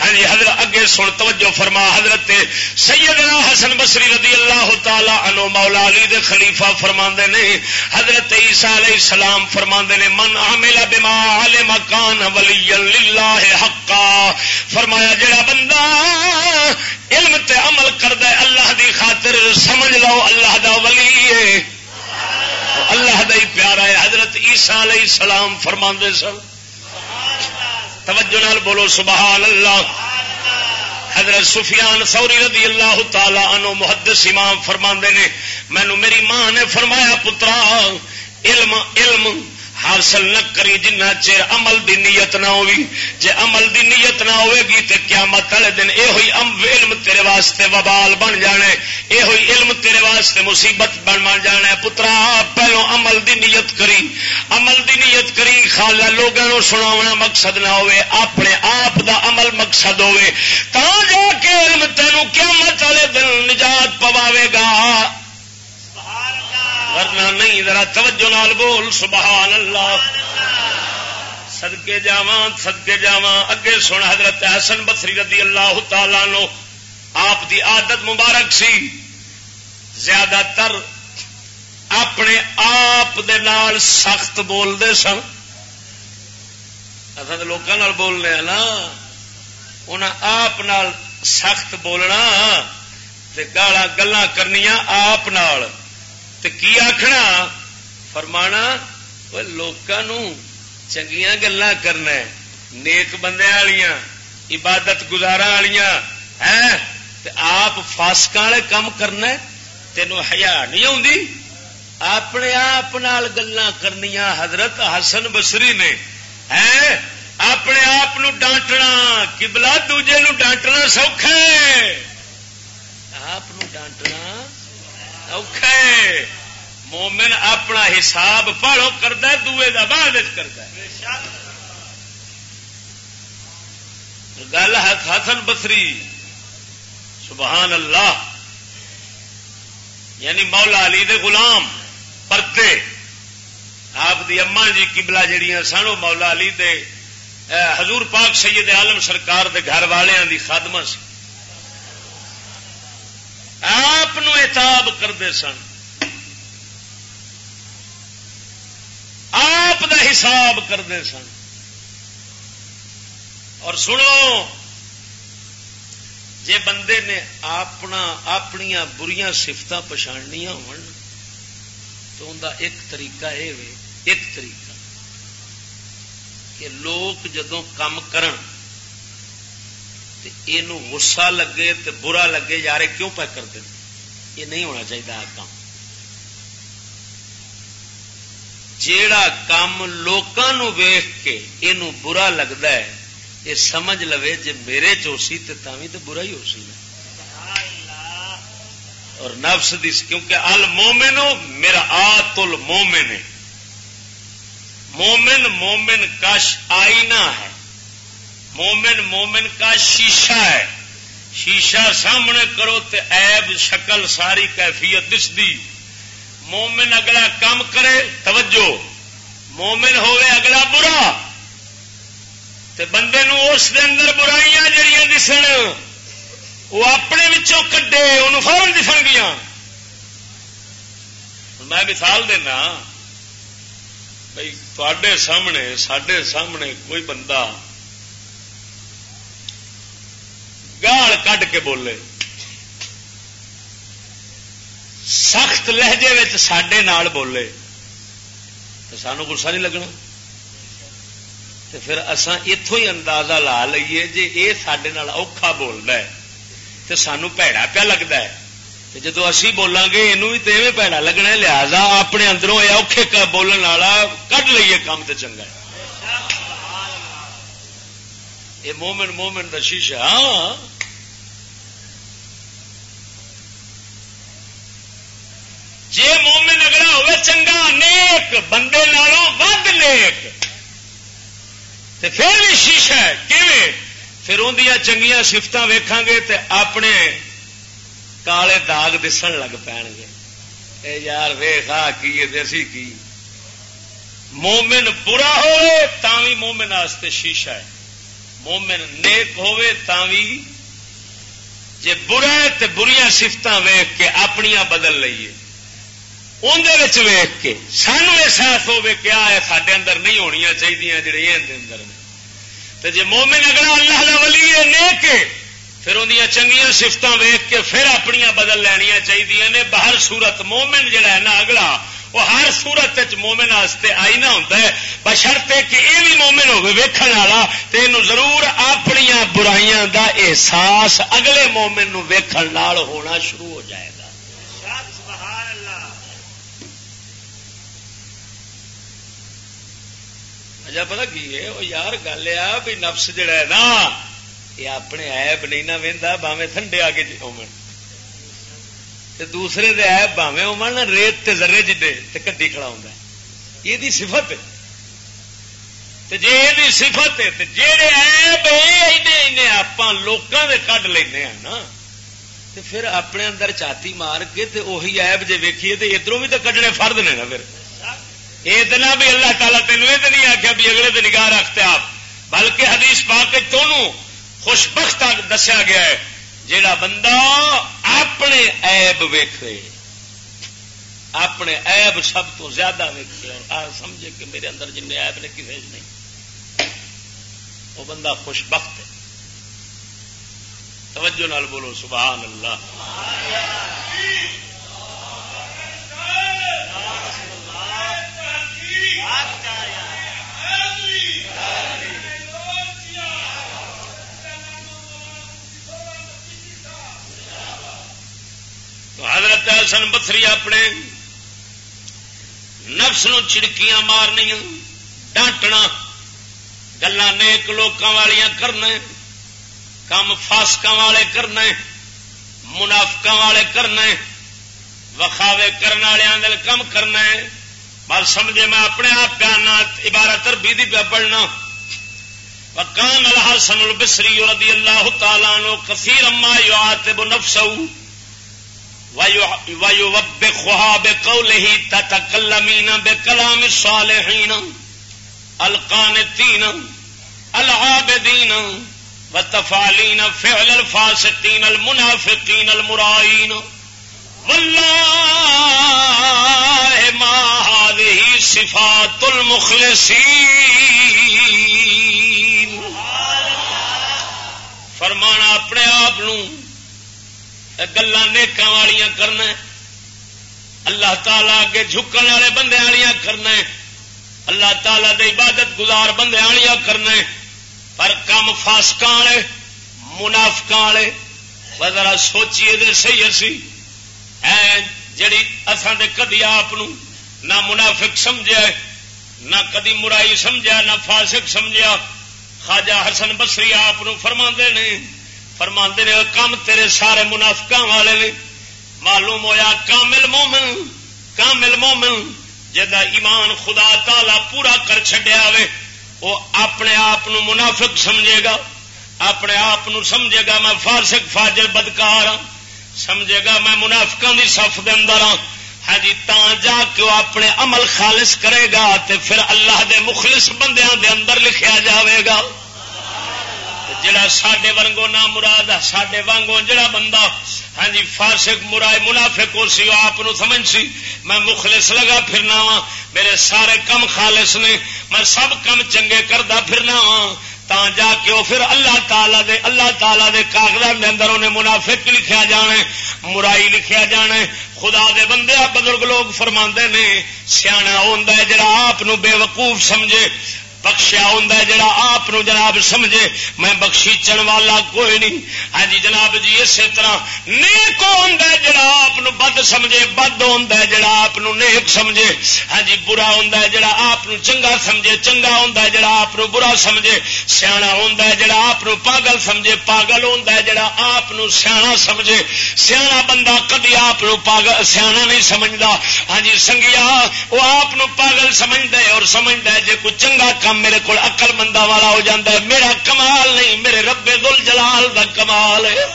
ہاں جی حضرت اگے سن، توجہ فرما، حضرت سیدنا حسن بصری رضی اللہ تعالی عنہ مولا علی دے خلیفہ فرما نے، حضرت عیسیٰ علیہ السلام فرما نے، من عمل بما علم کان ولی للہ حقا۔ فرمایا، جڑا بندہ علم تے عمل کرد اللہ دی خاطر سمجھ لو، اللہ دا ولی ہے۔ اللہ دا ہی پیارا ہے۔ حضرت عیسیٰ علیہ السلام فرما سن۔ توجہ نال بولو، سبحان اللہ۔ حضرت سفیان سوری رضی اللہ تعالی عنہ محدث امام فرما نے مینو میری ماں نے فرمایا، پترا، علم علم حاصل نہ کری جنہ چیر عمل دی نیت نہ ہوگی جے عمل دی نیت نہ ہوئے گی تے قیامت والے دن اے ہوئی علم تیرے واسطے وبال بن جانے اے ہوئی علم تیرے واسطے مصیبت بن بن جانا پترا پہلو عمل دی نیت کری۔ عمل دی نیت کری خالا لوگوں سنا مقصد نہ ہوئے اپنے آپ دا عمل مقصد ہوئے تا جا کے علم تینوں قیامت والے دن نجات پواوے گا۔ ورنہ نہیں، ذرا توجہ نال بول، سبحان اللہ۔ سدکے جا سدکے جا اگے سن حضرت حسن بسری رضی اللہ تعالی نو آپ دی عادت مبارک سی۔ زیادہ تر اپنے آپ دے نال سخت بولتے سن۔ اصل لوگوں بولنے نا۔ انہیں آپ نال سخت بولنا گالا گلا کرنیا آپ نال کی آخنا فرمانا لوگوں چنگیا گلا کرنا نیک بندے والیا عبادت گزارا والیا ہے آپ فاسک والے کام کرنا تینوں ہزار نہیں اپنے آپ گلا کرنیا حضرت حسن بسری نے ہے اپنے آپ ڈانٹنا کبلا دوجے ڈانٹنا سوکھا آپ ڈانٹنا مومن اپنا حساب پڑھو، کرتا دوے کا بعد کرتا گل ہے ہسن بسری سبحان اللہ۔ یعنی مولا علی دے غلام پرتے آپ دی اما جی کبلا جہیا سن، وہ مولا علی دے حضور پاک سید عالم سرکار دے گھر والوں دی خادمہ سی۔ آپ اتاب کرتے سن۔ آپ دا حساب کرتے سن۔ اور سنو، جے بندے نے اپنا اپنی بری سفت پچھاڑنیا ہو تو ان ایک طریقہ یہ ایک طریقہ کہ لوگ جدو کام کرن یہ غصہ لگے تو برا لگے یار کیوں پہ کرتے یہ نہیں ہونا چاہیے آ کام۔ جیڑا کام لوگوں ویخ کے یہ برا لگتا ہے، یہ سمجھ لو جی میرے چوسی تو تھی تو برا ہی ہو سی اور نفس دی کیونکہ ال مومن میرا آ تل مومن مومن مومن کا آئینہ ہے۔ مومن مومن کا شیشہ ہے۔ شیشہ سامنے کرو تے عیب شکل ساری کیفیت دسدی۔ مومن اگلا کام کرے، توجہ۔ مومن ہوئے اگلا برا۔ تے بندے نو اس دے اندر برائیاں جڑیاں دسن، وہ اپنے وچوں کڈے ان فورن دسن گیا میں مثال دینا بھائی تے سامنے سڈے سامنے کوئی بندہ گال کھ کے بولے۔ سخت لہجے سڈے بولے۔ تو سانو گسا نہیں لگنا۔ تو پھر اسان اتوں ہی اندازہ لا لیے جی یہ سڈے اوکھا بولتا ہے۔ تو سانو پیڑا پیا لگتا ہے۔ جدو اسی بولیں گے یہ بھی تو پیڑا لگنا لہذا اپنے اندروں اوکھے بولن والا کھ لیے کام تو چنگا ہے۔ یہ مومن مومن کا شیشہ ہاں۔ جی مومن اگلا ہوئے چنگا نیک، بندے نالوں ود نیک۔ تے پھر بھی شیشہ ہے، کیویں؟ پھر اندیا چنگیا سفت ویکھاں گے تے اپنے کالے داغ دسن لگ پین گے اے یار ویخ، آ کی اسی کی؟ مومن برا ہوئے تاوی مومن واسطے شیشہ ہے۔ مومن نیک ہوئے تاوی جے برا ہے تے بریاں سفت ویخ کے اپنیاں بدل لئیے۔ اندر ویخ کے سانو احساس ہوے کیا ہے سارے اندر نہیں ہونیا چاہیے جڑے اندر تو جی مومن اگلا اللہ کا ولی ہے، نیک پھر اندیا چنگیا سفت ویخ کے پھر اپنی بدل لینیا چاہیے نے۔ باہر سورت مومن جڑا ہے نا اگلا، وہ ہر سورت مومن واسطے آئی نہ ہوتا ہے بشرتے کہ یہ بھی مومن ہوگی والا۔ تو یہ ضرور اپنی برائیاں دا احساس اگلے مومن ویکھن ہونا شروع ہو جائے۔ اجا پتا کی ہے؟ وہ یار، گل آ بھی نفس جڑا ہے نا، یہ اپنے ایب نہیں نہ وہدا باوے تھنڈے آ کے ہومن دوسرے دے ایب باوے ہومن ریت تے ذرے جڈے تے کڈی کھڑا ہوندا ہے۔ یہ دی صفت تے جے یہ صفت ہے، تے جڑے ایب اینے اینے اپاں لوکاں دے کڈ لینے ہیں نا۔ تے پھر اپنے اندر چاتی مار کے تے وہی ایب جے ویکھیے تے ادھروں بھی تے کڈنے فرد نے نا پھر۔ اتنا بھی اللہ تعالیٰ تین یہ نہیں آخیا بھی اگلے دن نگاہ رکھتے آپ۔ بلکہ حدیث پا کے خوش بخت دسیا گیا ہے، جیڑا بندہ اپنے ایب ویخے اپنے ایب سب تو زیادہ ویکے اور سمجھے کہ میرے اندر جن ایب نے کسی نہیں۔ وہ بندہ خوش بخت ہے۔ توجہ نال بولو سبحان اللہ۔ تو حضرت حسن بتری اپنے نفس نو چڑکیاں مارنی ڈانٹنا گلا نیک لوکاں والیاں کرنا کام فاسک والے کرنا منافق والے کرنا وکھاوے کرنے والے کم کرنا بس سمجھے میں اپنے آپ پیانا عبارت اربی دی پہ پڑھنا۔ وکان الحسن البصری رضی اللہ تعالیٰ نو کثیر اما یعاتب نفسه ويوبخها بقوله تتكلمين بكلام الصالحين القانتين العابدين وتفعلين فعل الفاسقين المنافقين المرائين والله ما هذه صفات المخلصين فرمانا اپنے آپ گلا نیکاں والیاں کرنا اللہ تعالی اگے جھکن والے بندے والیاں کرنا اللہ تعالی دے عبادت گزار بندے والیاں کرنا پر کم فاسک والے منافق والے ذرا سوچیے دے صحیح اسی۔ جڑی اصل دے کدی آپ نہ منافق سمجھا نہ کدی مرائی سمجھا نہ فاسق سمجھا خواجہ حسن بسری آپ فرما نے فرما نے، کم تیرے سارے منافق والے نے۔ معلوم ہویا کامل مومن کامل مومن جا ایمان خدا تعالی پورا کر چڈیا وہ اپنے آپ منافق سمجھے گا۔ اپنے آپ سمجھے گا، میں فارسک فاجر بدکار ہاں۔ سمجھے گا، میں منافقوں کی سف دے اندر ہاں۔ ہاں جی تا جا کے وہ اپنے عمل خالص کرے گا تے پھر اللہ دے مخلص بندیاں دے اندر لکھیا جاوے گا۔ جڑا سڈے ورگو نہ مراد سڈے وانگو جڑا بندہ ہاں جی فارسک مرائے، منافق ہو سی آپ سمجھ سی۔ میں مخلص لگا پھرنا وا میرے سارے کم خالص نے، میں سب کم چنگے کردا پھرنا وا تا جا کے وہ پھر اللہ تعالی دے اللہ تعالی دے کاغذات دے اندر انہیں منافق لکھیا جانا مرائی لکھیا جانا خدا دے بندے، بزرگ لوگ فرما نے سیاح ہوں جڑا آپ بے وقوف سمجھے۔ بخشیا ہوں جڑا آپ جناب سمجھے، میں بخشیچن والا کوئی نہیں۔ ہاں جی جناب جی اسی طرح نیک ہوں جڑا آپ بد سمجھے، بد ہوں جڑا آپ نیک سمجھے۔ ہاں جی برا ہوں جڑا آپ چنگا سمجھے، چنگا ہوں جڑا آپ برا سمجھے۔ سیاح ہوں جڑا آپ پاگل سمجھے، پاگل ہوں جڑا آپ سیاح سمجھے۔ سیاح بندہ کدی آپ پاگل سیاح نہیں سمجھتا ہاں جی سنگیا، وہ آپ پاگل سمجھتا ہے اور سمجھتا ہے جی کوئی چنگا کام کام میرے کو اقل مندہ والا ہو جاتا ہے۔ میرا کمال نہیں، میرے ربے دل جلال دا کمال ہے۔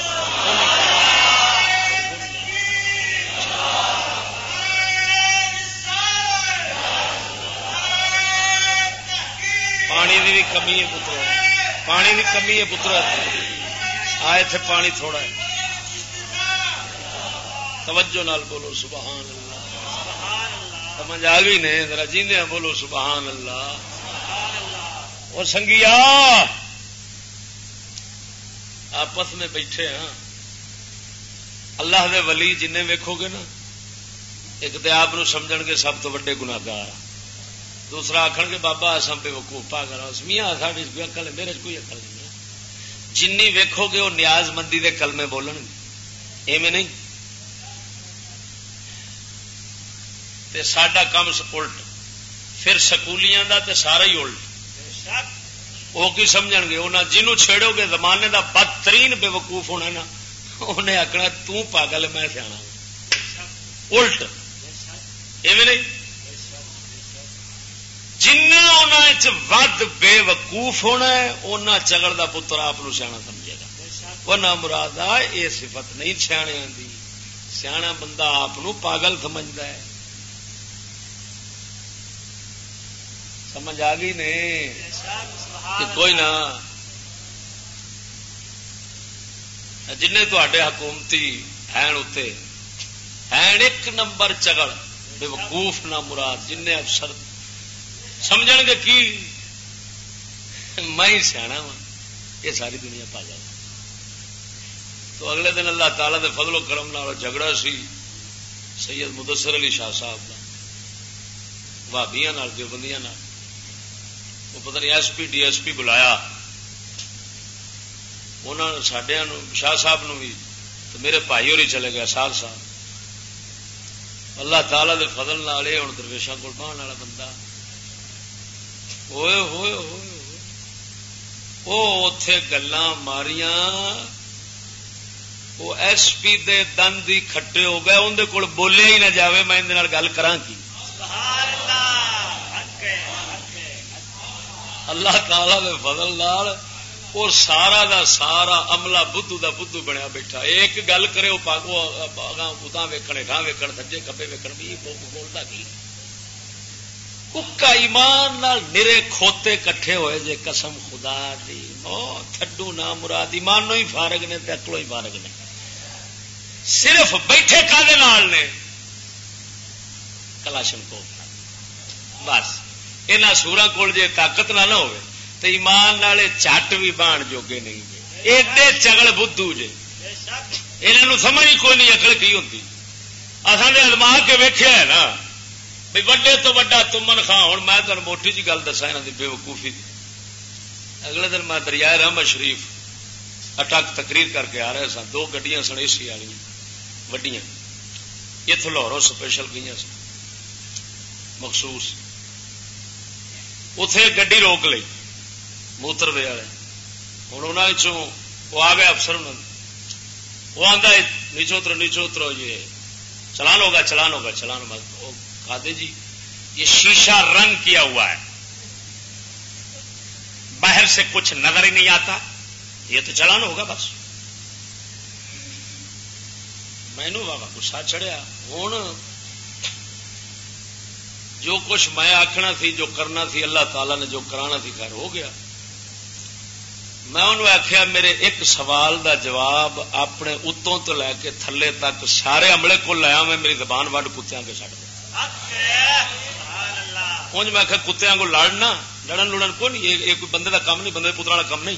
پانی دی بھی کمی ہے پتر۔ پانی دی کمی ہے پتر۔ آئے تھے پانی تھوڑا۔ ہے توجہ نال بولو سبحان اللہ۔ سمجھ آ گئی نہیں ذرا جیندے بولو سبحان اللہ۔ اور سنگیا، آپس میں بیٹھے ہاں۔ اللہ دے ولی جن ویکو گے نا، ایک تو آپ سمجھ گے سب تو وڈے گناگار دوسرا آخ گے، بابا اصل بے وقوف پا کر ہاں۔ میاں ساری اکل ہے، میرے کوئی اکل نہیں ہے۔ جن ویکو گے، وہ نیاز مندی دے کلمے بولن گے۔ ایویں نہیں۔ تے ساڈا کام الٹ۔ پھر سکولیاں دا تے سارا ہی الٹ۔ وہ کی سمجھ گے؟ انہیں جنوں چھیڑو گے، زمانے دا بدترین بے وقوف ہونا نا، انہیں آخنا تاگل میں سیا الٹ۔ نہیں؟ جنا ود بے وقوف ہونا ہے اُنہ چگڑ کا پتر آپ سیا سمجھے گا۔ وہ نہ مراد آ یہ سفت نہیں سیاح سیاح بندہ آپ پاگل سمجھتا ہے۔ سمجھ آ گئی نہیں کوئی نہ۔ جن تے حکومتی ہیں اتنے ہیں ایک نمبر چگڑ بے وقوف نہ مراد جن افسر سمجھ گے کی میں ہی سیاح وا یہ ساری دنیا پا جائے۔ تو اگلے دن اللہ تعالی دے فضل و کرم نال جھگڑا سی، سید مدثر علی شاہ صاحب کا بھابیا دیوبندیاں وہ پتہ نہیں S P D S P بلایا انہوں سڈیا شاہ صاحب نو بھی تو میرے بھائی اور چلے گئے سال صاحب اللہ تعالی دے فضل نال ہوں درویشا کو بہن والا بندہ ہوئے ہوئے ہوئے وہ اتے گلا ماریاں وہ ایس پی دے دند ہی کھٹے ہو گئے اندر کول بولے ہی نہ جاوے میں اندر گل کرا کی اللہ تعالی دے فضل نال اور سارا دا سارا عملہ بدھو دا بدھو بنیا بیٹھا۔ ایک گل کرے وہ پاگو اتنا ویکن ہاں ویکن سجے کبے ویکن بھی بولتا کی؟ ککا ایمان نال میرے کھوتے کٹھے ہوئے جے قسم خدا دی۔ تھڈو نہ مراد ایمان نو ہی فارغ نے تے اکلو ہی فارغ نے۔ صرف بیٹھے کا نے کلاشن کو۔ بس۔ یہاں سورا کول جی طاقت نہ ہو تو ایمان والے چٹ بھی بان جوگے نہیں ایڈے چگل بدھو جے یہ سمجھ کوئی نہیں اکل کی ہوتی اصل نے ادما کے ویخیا ہے نا بھی وڈے تو وڈا تمن خان ہوں میں تمہیں موٹی جی گل دسا یہاں کی بے وقوفی اگلے دن میں دریائے رحمت شریف اٹک تقریر کر کے آ رہے سن دو گڈیاں سن اے سی والی وڈیاں اتوں لاہوروں سپیشل گئی سن مخصوص اتے گی روک لی موتر وے والے ہوں انہوں وہ آ گیا افسر وہ آتا نیچو اترو نیچو اترو یہ چلان ہوگا چلان ہوگا چلان کھا جی یہ شیشہ رنگ کیا ہوا ہے باہر سے کچھ نظر ہی نہیں آتا یہ تو چلانا ہوگا بس مینو بابا گسا چڑھیا ہوں جو کچھ میں آخنا تھی جو کرنا تھی اللہ تعالی نے جو کرانا تھی خیر ہو گیا۔ میں انہوں آخیا میرے ایک سوال دا جواب اپنے اتوں تو لے کے تھلے تک سارے عملے کو لیا میں میری زبان وڈ کتیا کے چڑھ انج میں آخیا کتیا کو لڑنا، لڑن لڑن کو نہیں، یہ کوئی بندے دا کام نہیں، بندے پترا والا کام نہیں۔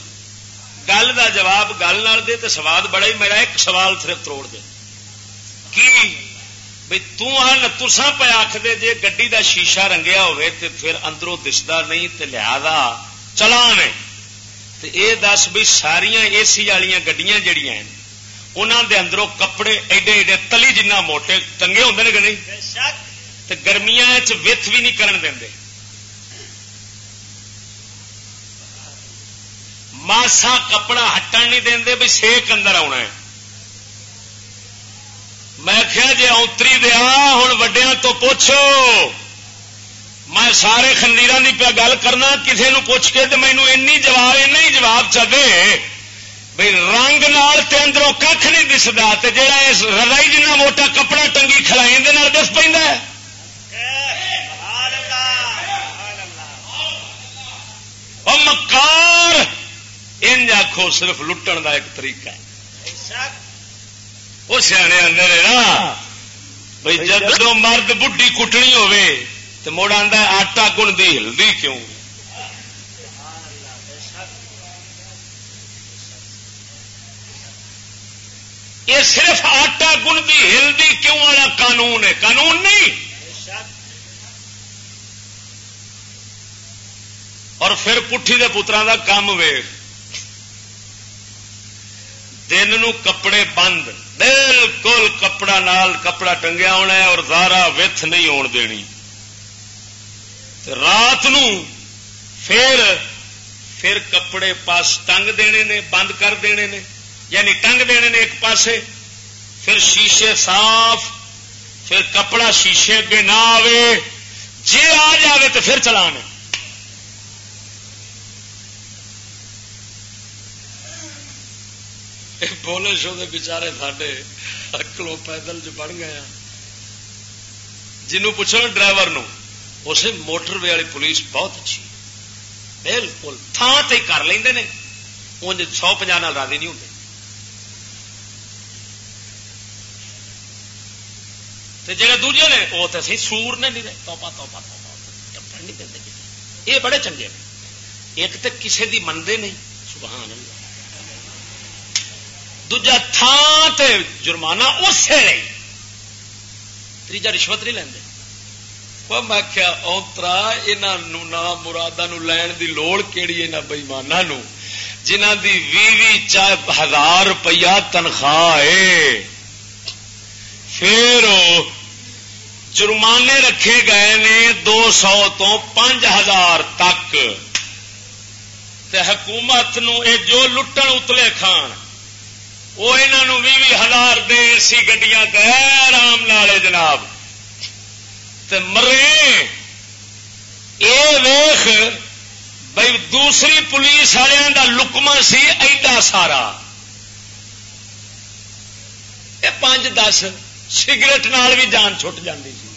گل دا جواب گل نال دے تو سواد بڑا ہی، میرا ایک سوال صرف توڑ دے۔ کی؟ بھائی تسا پہ آخ دے جے گڈی دا شیشہ رنگیا ہوئے تے پھر اندروں دستا نہیں تے لہذا چلا نہیں یہ دس بھی ساریا اے سی والی گڈیاں جہیا انہوں دے اندروں کپڑے ایڈے ایڈے تلی جنہ موٹے ٹنگے ہوں کہ نہیں؟ گرمیاں وت بھی نہیں کرن دیں ماسا کپڑا ہٹن نہیں دیں بھی سیک اندر آنا ہے۔ میں کیا جی اوتری دیا ہوں وڈیا تو پوچھو۔ میں سارے خندیر کی پہ گل کرنا کسی نو پوچھ کے تو مینو جواب ہی جواب چاہے بھائی رنگ نال تے اندروں کھ نہیں دستا جا رضائی جنہ موٹا کپڑا ٹنگی کھلائی دے دس پہ مکار ان آخو صرف لٹن دا ایک طریقہ ہے۔ وہ سیانے اندر نا۔ بھائی جب مرد بڈی کٹنی ہوے تو مڑ آتا آٹا گن دی ہلدی کیوں؟ یہ صرف آٹا گن دی ہلدی کیوں والا قانون ہے؟ قانون نہیں۔ اور پھر پٹھی دے پترا دا کام ویخ دن نو کپڑے بند۔ بالکل کپڑا نال کپڑا ٹنگیا ہونا ہے اور زارا وتھ نہیں آن دینی۔ رات نو پھر پھر کپڑے پاس ٹنگ دینے نے، بند کر دینے نے۔ یعنی ٹنگ دینے نے ایک پاسے۔ پھر شیشے صاف، پھر کپڑا شیشے اگے نہ آئے جی آ جائے تو پھر چلانے۔ بولے شو دے بچارے ساڈے اکلو پیدل جو بڑھ گئے جنوں پوچھو ڈرائیور نو، اسے موٹر وے والی پولیس بہت اچھی بالکل تھان تے کر لیں انج سو پناہ راضی نہیں ہوتے جہے دوجے نے وہ تو سی سور نے نہیں توپا توپا توپا نہیں دے یہ بڑے چنگے ایک تو کسی کی منتے نہیں۔ سبحان اللہ۔ دوجا تھان تے جرمانہ اسی لیے تیجا رشوت نہیں لیندے میں کیا اوترا یہاں مرادا لین دی لوڑ کہڑی یہاں بئیمانہ جنہ دی بھی بھی ہزار روپیہ تنخواہ ہے پھر جرمانے رکھے گئے نے دو سو تو پانچ ہزار تک تے حکومت نو اے جو لٹن اتلے کھان وہ انہوں بھی ہزار دے سی گڈیاں آرام نالے جناب۔ مرے۔ یہ ویخ بھائی دوسری پولیس والوں کا لکما سی ایڈا سارا۔ یہ پانچ دس سگریٹ نال بھی جان چھٹ جاتی سی۔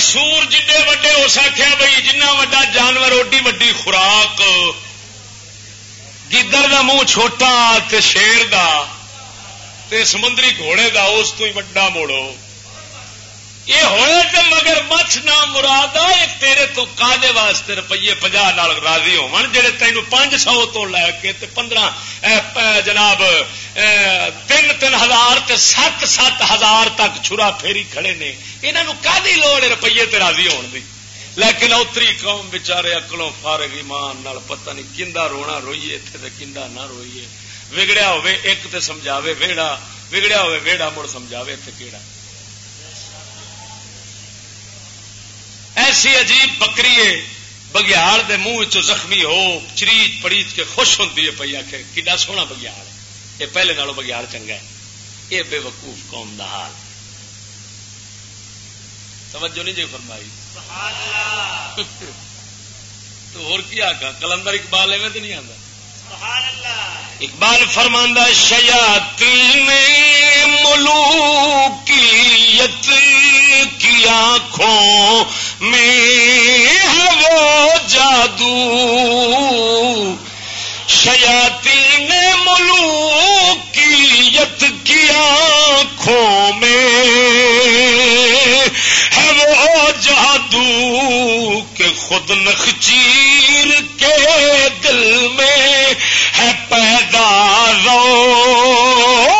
سور جڈے وڈے ہو سکیا بھائی جنہ وا جانور اوڈی وڈی خوراک گدڑ کا منہ چھوٹا تے شیر دا تے سمندری گھوڑے دا، اس تو ہی وڈا موڑو۔ یہ ہوئے تو مگر مچھ نہ مراد تیرے تو کادے واسطے روپیے پناہ راضی ہو جڑے تین پانچ سو تو لے کے پندرہ جناب تین تین ہزار تے سات سات ہزار تک چھرا پھیری کھڑے نے۔ یہاں کا لوڑ روپیے تے راضی ہون دی؟ لیکن اتری قوم بچارے اکلوں فارغ ایمان نال پتہ نہیں کندا رونا روئیے اتنے کندا نہ روئیے۔ وگڑیا ہوے ایک تے سمجھاوے ویڑا، وگڑیا ہوے ویڑا، مڑ سمجھاوے تے کیڑا۔ ایسی عجیب بکری ہے، بگیاڑ دے منہ زخمی ہو، چریچ پڑیچ کے خوش ہوتی ہے پی آخ کڈا سونا بگیاڑ یہ پہلے نالوں بگیاڑ چنگا ہے۔ یہ بے وقوف قوم دا حال۔ توجہ نہیں جی فرمائی۔ تو اور کیا آگا کلندر اقبال ایویں تو نہیں آتا اقبال فرماندہ شیاتی ملوکیت کی آنکھوں میں ہے وہ جادو شیاتی ملوکیت کی آنکھوں میں ہے وہ جادو کہ خود نخچیر کے دل میں ہے پیدا رو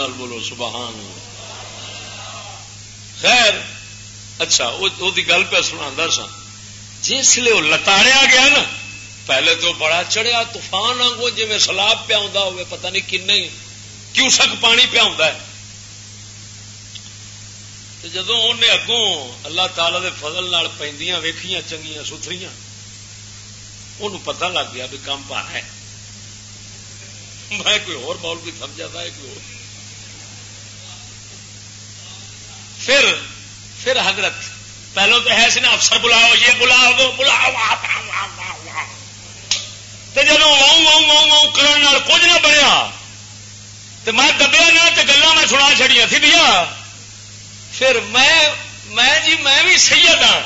نال بولو، سبحان خیر اچھا وہ گل پہ سنا سا جس لیے وہ لتاڑیا گیا نا، پہلے تو بڑا چڑھیا طوفان آگو جی میں سلاب پہ آتا ہوئے پتہ نہیں کن کیوسک پانی پہ آتا ہے۔ جدو انہیں اگوں اللہ تعالی دے فضل نال پیندیاں ویکھیاں، چنگیاں ستھریاں انہوں پتہ لگ گیا بھی کام پا ہے۔ میں کوئی اور مول بھی سمجھا تھا کوئی اور۔ پھر پھر حضرت پہلو تو ہے سی نا افسر بلاؤ، یہ بلاؤ، وہ بلاؤ تو جب واؤں واؤں واؤں واؤں کرنے کچھ نہ بنیا تو میں دبیا نہ تو گلا میں سنا چڑیا تھی بھیا پھر میں میں جی میں بھی سید ہاں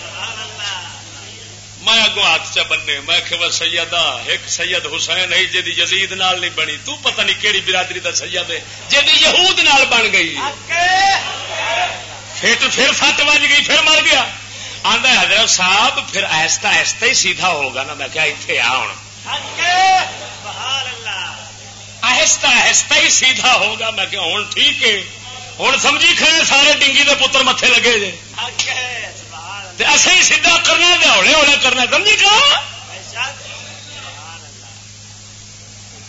سبحان اللہ میں اگوں ہاتھ چ بننے میں کہ وہ سید آ ایک سید حسین ہے جی یزید نال نہیں بنی۔ تو پتہ نہیں کیڑی برادری دا سید ہے جی یہود نال بن گئی۔ پھر تو پھر سٹ بج گئی پھر مر گیا۔ آدھا حضرت صاحب پھر ایستا ایستا ہی سیدھا ہوگا نا۔ میں کیا اتنے آ ہوں آہستہ آہستہ ہی سیدھا ہوگا۔ میں کہ ہوں ٹھیک ہے۔ ہوں سمجھی کھڑے سارے ڈنگی دے پتر متے لگے جے۔ تے اصل ہی سیدھا کرنا تے ہولے ہولے کرنا، سمجھی کہا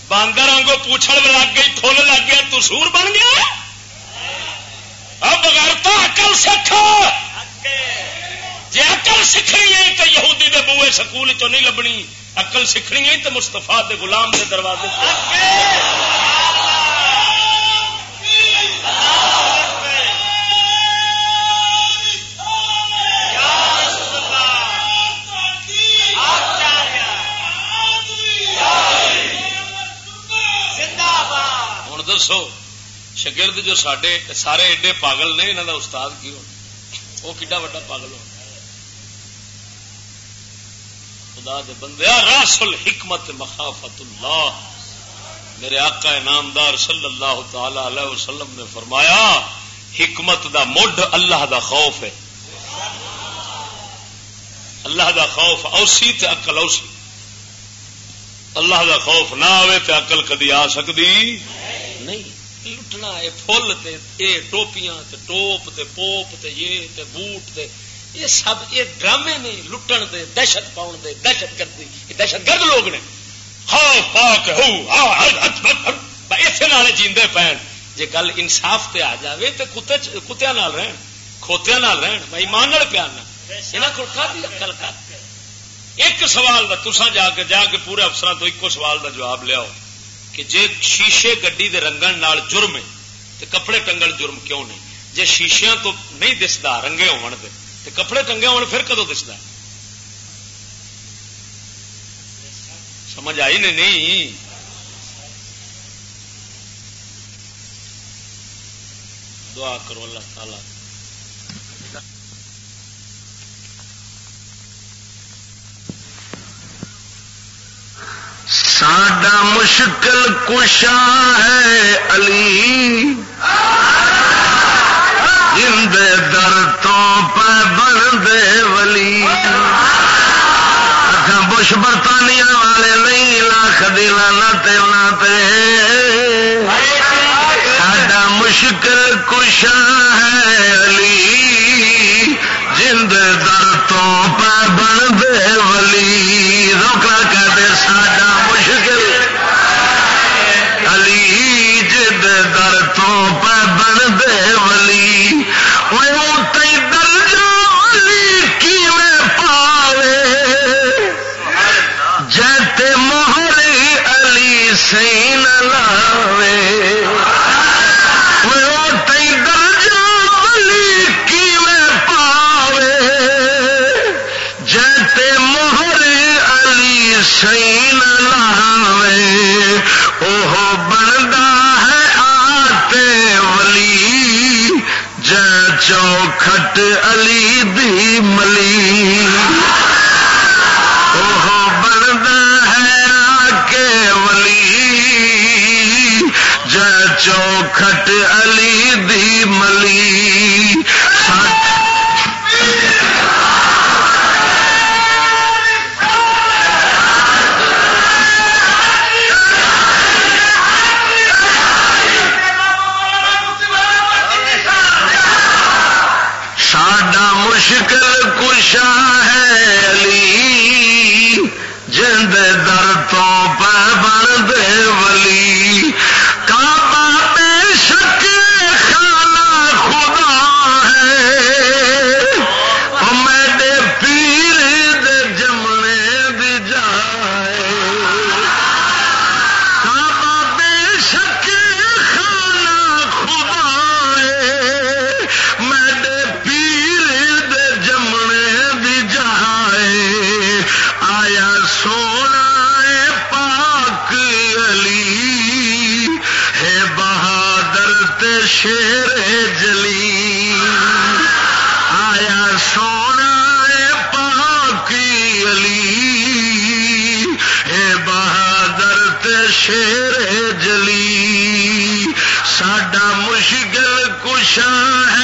باندر آنگو پوچھڑ لگ گئی فل لگ گیا، تو سور بن گیا؟ اب بغیر تو اکل سکھ جی اکل سیکھنی ہے تو یہودی دے بوئے سکول چ نہیں لبنی؟ اکل سیکھنی ہے تو مستفا دے غلام دے دروازے دسو شگرد جو سڈے سارے ایڈے پاگل نے یہاں کا استاد کی ہونا وہ کڈا وا پاگل ہونا خدا دے بندے راس الحکمت مخافت اللہ میرے آقا انعامدار صلی اللہ تعالی علیہ وسلم نے فرمایا حکمت دا مڈ اللہ دا خوف ہے اللہ دا خوف اوسی تے اقل اوسی اللہ دا خوف نہ آئے تو اقل کدی آ سکتی نہیں، لٹنا اے فل تے، اے ٹوپیاں تے ٹوپ تے پوپ تے یہ تے بوٹ تے، یہ سب، یہ ڈرامے نے لٹن دے، دہشت پاؤن دے، دہشت گردی، یہ دہشت گرد لوگ نے۔ خوف پاک ہو اسے نال جیندے پین جے گل انصاف تے آ جاوے تے کتے کتیا نال رہن کھوتیا نال رہن۔ میں ایمان نال پیار نہ۔ یہاں کو کافی عقل کر ایک سوال دا تسا جا کے جا کے پورے افسر تو ایک سوال دا جواب لیاؤ۔ کہ جے شیشے گڈی دے رنگن نال جرم ہے، تے کپڑے ٹنگن جرم کیوں نہیں؟ جے شیشیاں تو نہیں دستا رنگے ہون دے، تے کپڑے ٹنگے ہون پھر کدو دستا سمجھ آئی نے نہیں؟ دعا کرو اللہ تعالی ساڈا مشکل کشا ہے علی۔ جن در تو پہ بن دے ولی۔ اچھا بش برطانیہ والے نہیں، لاکھ دلانا تیرنا تے۔ ساڈا مشکل کشا ہے علی دی ملی۔ جلی آیا سونا پاکی علی اے بہادر تے شیر جلی ساڈا مشکل کشاں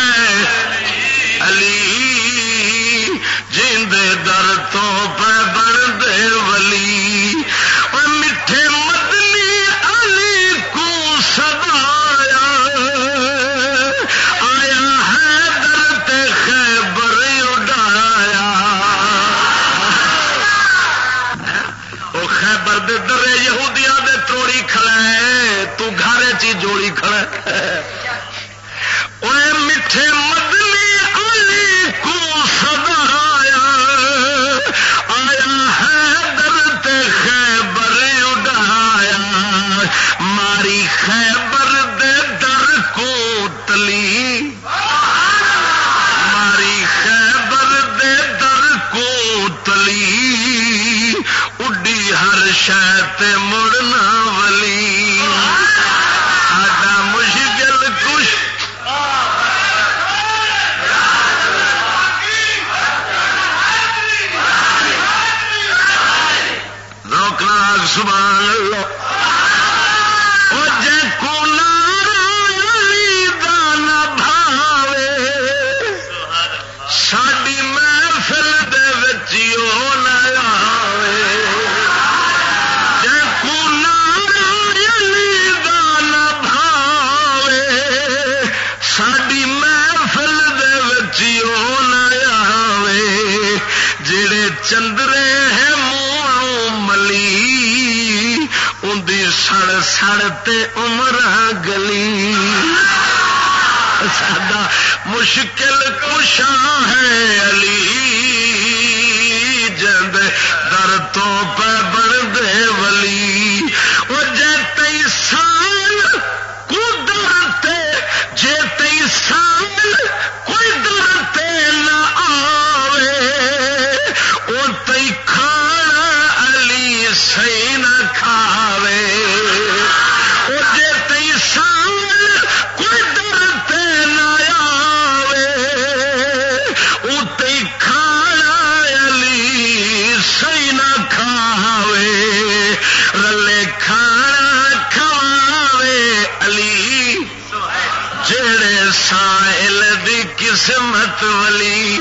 مسائل دی قسمت ولی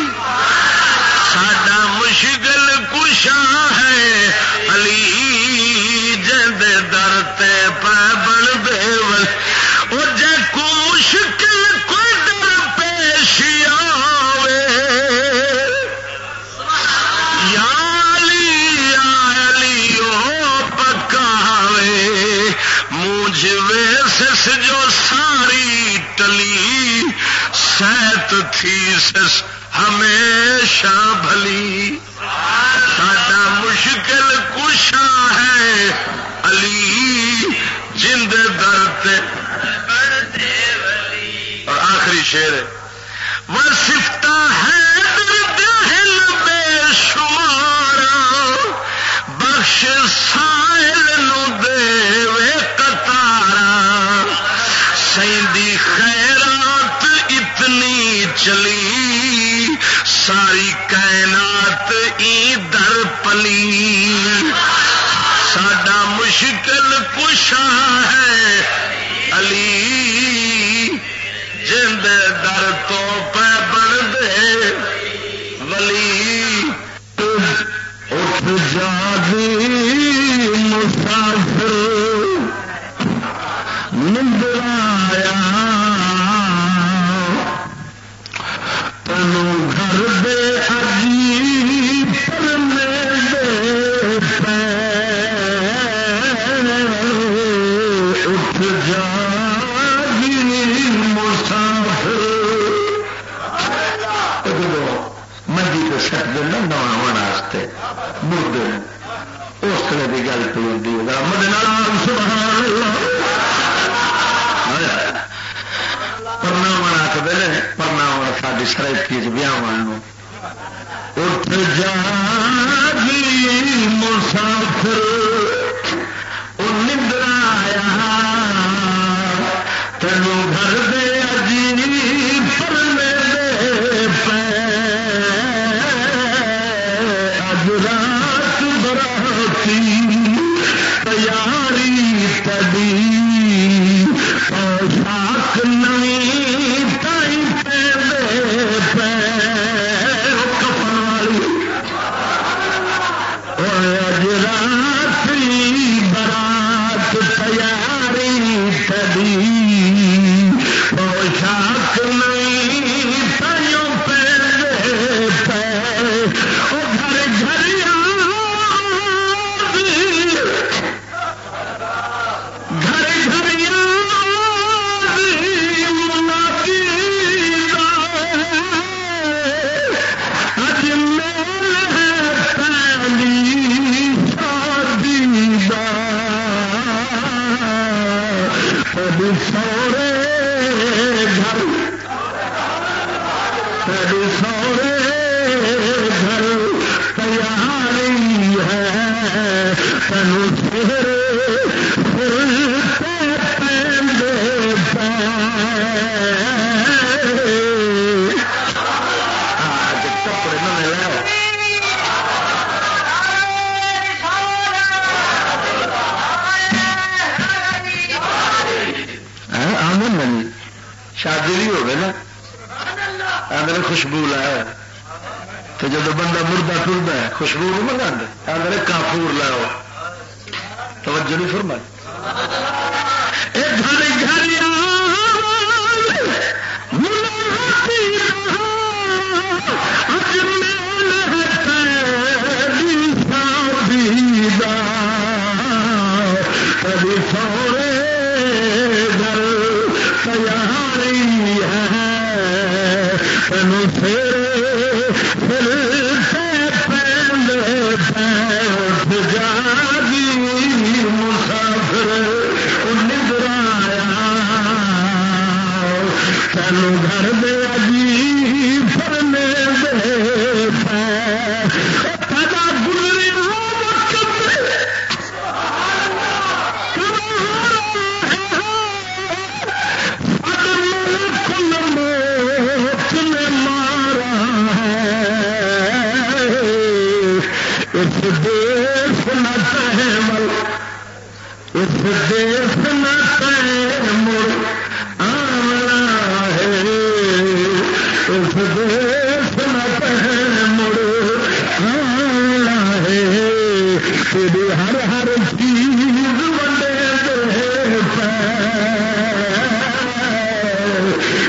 ساڈا مشکل کشاں تھی سس ہمیشہ بھلی۔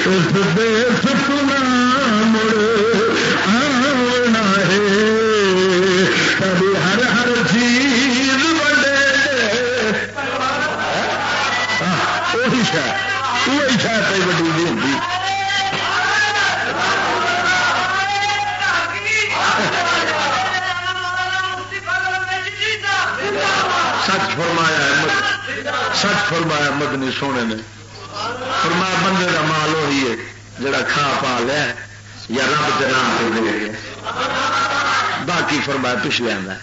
اس دیش فرمایا پچھلے آدھا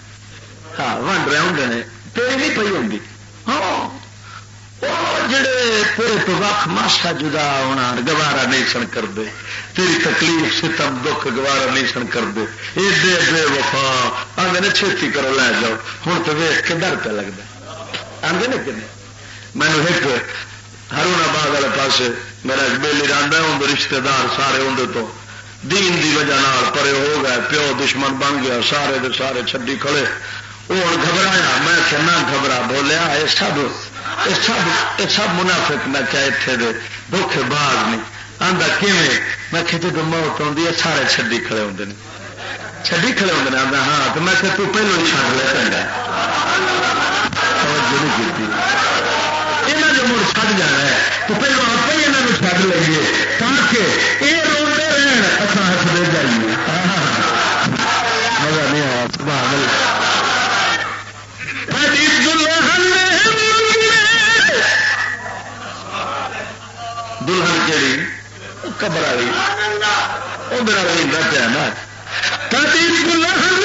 ہاں ونڈ رہے ہوں نے۔ تیری نہیں پی ہوں ہاں جڑے پورے تو وقت ماسا جدا ہونا، گوارا نہیں سن کرتے تیری تکلیف ستم دکھ، گوارا نہیں سن کرتے ایڈے ایڈے وفا۔ آدھے چھتی کرو، لے جاؤ۔ ہوں تو ویخ کے ڈر پہ لگتا آدھے نا کہ مینو ایک ہرون آباد والے پاس میرا بےلی راندہ ہوں رشتے دار سارے اندر تو۔ دین دی وجہ پرے ہو گئے، پیو دشمن بن گیا، سارے دے سارے چھڈی کھڑے۔ وہ ہوں گھبرایا، میں کہنا گھبرا، بولیا یہ سب یہ سب یہ سب منافق میں کیا اتنے دے دکھے باغ نہیں آتا کیون میں کہ جب موت آتی ہے، سارے چڈی کھڑے ہوتے ہیں چڈی کھڑے ہوتے ہیں آتا ہاں تو میں کہ تو پہلو ہی چڑھ لے چنگا یہاں جو مڑ چڑھ جانا ہے، تو پہلو آپ ہی یہاں چڑھ لئیے تاکہ یہ روتے رہن اچھا ہستے جائیے مزہ نہیں آیا سبحان اللہ۔ دلہن کہڑی قبر والی وہ میرا رہتا پیا نا کدی دلہن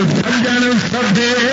دے